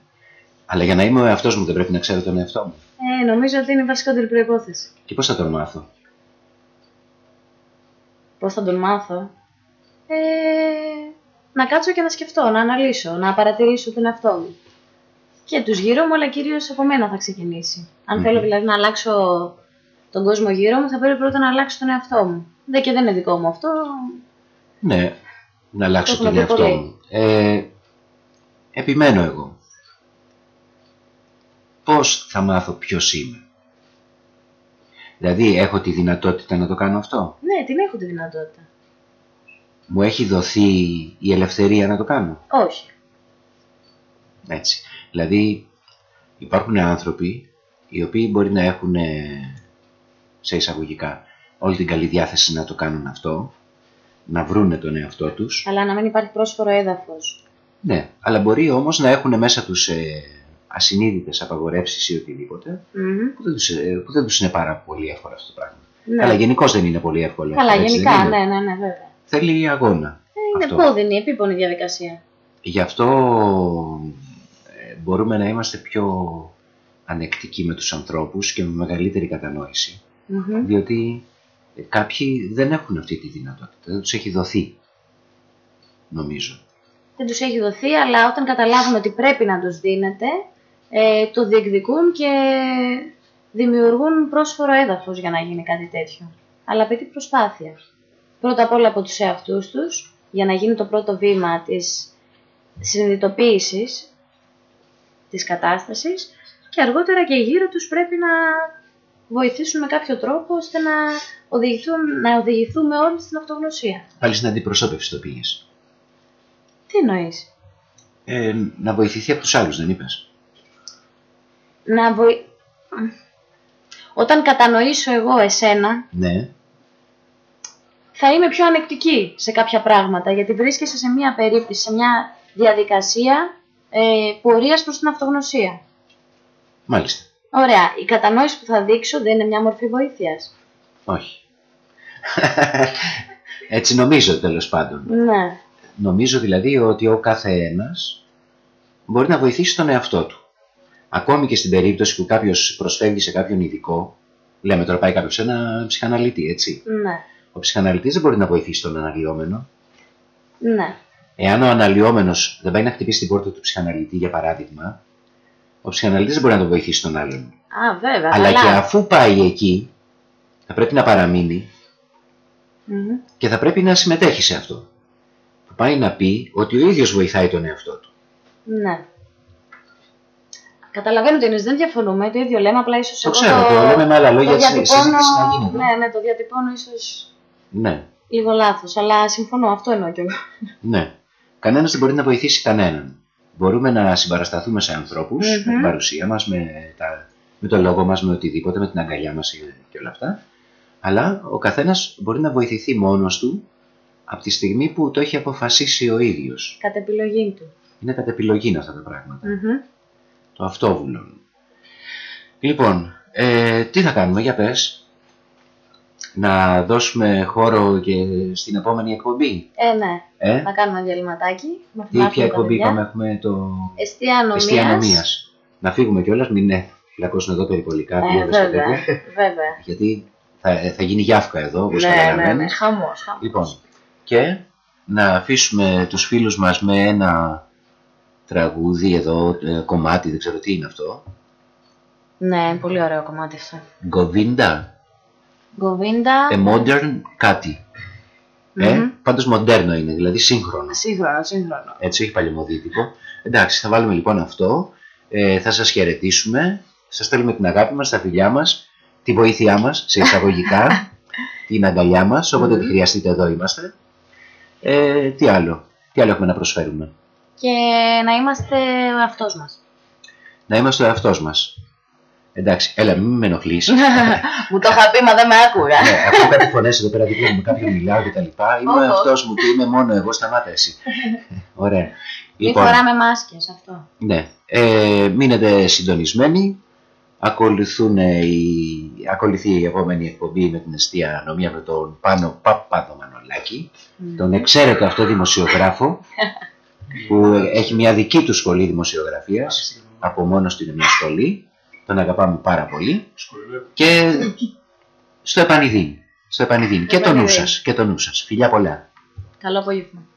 Αλλά για να είμαι ο εαυτός μου δεν πρέπει να ξέρω τον εαυτό μου. Ε, νομίζω ότι είναι η βασικότερη προϋπόθεση. Και πώς θα τον μάθω; Πώς θα τον μάθω; Ε, να κάτσω και να σκεφτώ, να αναλύσω, να παρατηρήσω τον εαυτό μου. Και τους γύρω μου, αλλά κυρίως από μένα θα ξεκινήσει. Αν Μμμ. θέλω δηλαδή να αλλάξω τον κόσμο γύρω μου, θα πρέπει πρώτα να αλλάξω τον εαυτό μου. Δεν και δεν είναι δικό μου αυτό. Ναι, να αλλάξω Το τον έχουμε πει εαυτό πολύ. μου. Ε, επιμένω εγώ. Πώς θα μάθω ποιος είμαι. Δηλαδή έχω τη δυνατότητα να το κάνω αυτό; Ναι, την έχω τη δυνατότητα. Μου έχει δοθεί η ελευθερία να το κάνω; Όχι. Έτσι. Δηλαδή υπάρχουν άνθρωποι οι οποίοι μπορεί να έχουν ε, σε εισαγωγικά όλη την καλή διάθεση να το κάνουν αυτό, να βρούνε τον εαυτό τους. Αλλά να μην υπάρχει πρόσφορο έδαφος. Ναι, αλλά μπορεί όμως να έχουν μέσα τους ε, ασυνείδητες απαγορεύσεις ή οτιδήποτε Μμμ. που δεν, τους, ε, που δεν τους είναι πάρα πολύ εύκολο αυτό το πράγμα. Ναι. Αλλά γενικώς δεν είναι πολύ εύκολο. Καλά, αυτό, έτσι γενικά, δεν είναι. ναι, ναι, ναι, βέβαια. Θέλει αγώνα. Είναι Αυτό. πόδινη, επίπονη διαδικασία. Γι' αυτό ε, μπορούμε να είμαστε πιο ανεκτικοί με τους ανθρώπους και με μεγαλύτερη κατανόηση. Μμμ. Διότι ε, κάποιοι δεν έχουν αυτή τη δυνατότητα. Δεν τους έχει δοθεί, νομίζω. Δεν τους έχει δοθεί, αλλά όταν καταλάβουν ότι πρέπει να τους δίνεται, ε, το διεκδικούν και δημιουργούν πρόσφορο έδαφος για να γίνει κάτι τέτοιο. αλλά απαιτεί προσπάθεια. Πρώτα απ' όλα από τους εαυτούς τους, για να γίνει το πρώτο βήμα της συνειδητοποίησης της κατάστασης και αργότερα και γύρω τους πρέπει να βοηθήσουν με κάποιο τρόπο ώστε να, οδηγηθούν, να οδηγηθούμε όλοι στην αυτογνωσία. Πάλι στην αντιπροσώπευση το πήγες. Τι εννοείς; Ε, να βοηθηθεί από τους άλλους, δεν είπες. Να βοη... Όταν κατανοήσω εγώ εσένα, Ναι. θα είμαι πιο ανεκτική σε κάποια πράγματα, γιατί βρίσκεσαι σε μια περίπτωση, σε μια διαδικασία ε, πορείας προς την αυτογνωσία. Μάλιστα. Ωραία, η κατανόηση που θα δείξω δεν είναι μια μορφή βοήθειας. Όχι. Έτσι νομίζω τέλος πάντων. Ναι, Νομίζω δηλαδή ότι ο κάθε ένας μπορεί να βοηθήσει τον εαυτό του. Ακόμη και στην περίπτωση που κάποιος προσφεύγει σε κάποιον ειδικό, λέμε τώρα πάει κάποιος σε ένα ψυχαναλυτή, έτσι. ναι, Ο ψυχαναλυτής δεν μπορεί να βοηθήσει τον αναλυόμενο. ναι. Εάν ο αναλυόμενος δεν πάει να χτυπήσει την πόρτα του ψυχαναλυτή, για παράδειγμα, ο ψυχαναλυτής δεν μπορεί να τον βοηθήσει τον άλλον. Α, βέβαια, Αλλά καλά. και αφού πάει εκεί, θα πρέπει να παραμείνει Μμμ. και θα πρέπει να συμμετέχει σε αυτό. Θα πάει να πει ότι ο ίδιος βοηθάει τον εαυτό του. Ναι. Καταλαβαίνω τι εννοείς, δεν διαφωνούμε, το ίδιο λέμε, απλά ίσως Το εγώ ξέρω, το λέμε με άλλα λόγια, το έτσι, διατυπώνω, συζήτηση να γίνεται. ναι, ναι, το διατυπώνω ίσως Ναι, λίγο λάθος, αλλά συμφωνώ, αυτό εννοώ κι εγώ. ναι. Κανένας δεν μπορεί να βοηθήσει κανέναν. Μπορούμε να συμπαρασταθούμε σε ανθρώπους με την Μμμ. παρουσία μας, με, τα, με το λόγο μας, με οτιδήποτε, με την αγκαλιά μας και όλα αυτά. Αλλά ο καθένας μπορεί να βοηθηθεί μόνος του από τη στιγμή που το έχει αποφασίσει ο ίδιος. Κατ' επιλογή του. Είναι κατ' επιλογή αυτά τα πράγματα. Μμμ. Το αυτόβουλο. Λοιπόν, ε, τι θα κάνουμε, για πες. Να δώσουμε χώρο και στην επόμενη εκπομπή. Ε, ναι, Ε, να κάνουμε ένα διαλυματάκι. να τι, μάθουμε ποια τα εκπομπή παιδιά. πάμε, έχουμε το Εστία ανομίας. εστία ανομίας. Να φύγουμε κιόλας, μην ε, φυλακώσουν εδώ περιπολικά, Ε, πηγαίνοντας και βέβαια, τέτοια, βέβαια. γιατί θα, ε, θα γίνει γιάφκα εδώ, όπως Ναι, ναι, ναι, καταλαβαίνεις. χαμός, χαμός. Λοιπόν, και να αφήσουμε τους φίλους μας με ένα τραγούδι εδώ, ε, κομμάτι, δεν ξέρω τι είναι αυτό. Ναι, πολύ ωραίο κομμάτι αυτό. Γκοβίντα, Γκοβίντα. a modern κάτι. Ε, Μμμ. πάντως μοντέρνο είναι, δηλαδή σύγχρονο. Σύγχρονο, σύγχρονο. Έτσι, όχι παλαιομοδίτικο. Εντάξει, θα βάλουμε λοιπόν αυτό. Ε, θα σας χαιρετήσουμε. Σας στέλνουμε την αγάπη μας, τα φιλιά μας, τη βοήθειά μας, σε εισαγωγικά, την αγκαλιά μας, όποτε τη χρειαστείτε εδώ είμαστε. Ε, τι άλλο, τι άλλο έχουμε να προσφέρουμε; Και να είμαστε ο εαυτός μας. Να είμαστε ο εαυτός μας. Εντάξει, έλα, μην με ενοχλείς. Μου το είχα πει, μα δεν με άκουγα. ναι, ακούω κάτι φωνές εδώ πέρα δίπλα μου, με κάποιον μιλάω και τα λοιπά. Είμαι ο Όχι, εαυτός μου και είμαι μόνο εγώ, σταμάτα εσύ. Ωραία. Μην φοράμε μάσκες, αυτό. Ναι. Ε, μείνετε συντονισμένοι. Ακολουθούν οι... Ακολουθεί η επόμενη εκπομπή με την αιστεία νομία με τον Πάνο Παπάδο Μανολάκη, τον εξαίρετο αυτό δημοσιογράφο, που έχει μια δική του σχολή δημοσιογραφίας, από μόνος του είναι μια σχολή, τον αγαπάμε πάρα πολύ, και στο επανειδήν, στο επανειδήν. και το νου επανειδήν. σας, και το νου σας. Φιλιά πολλά. Καλό απόγευμα.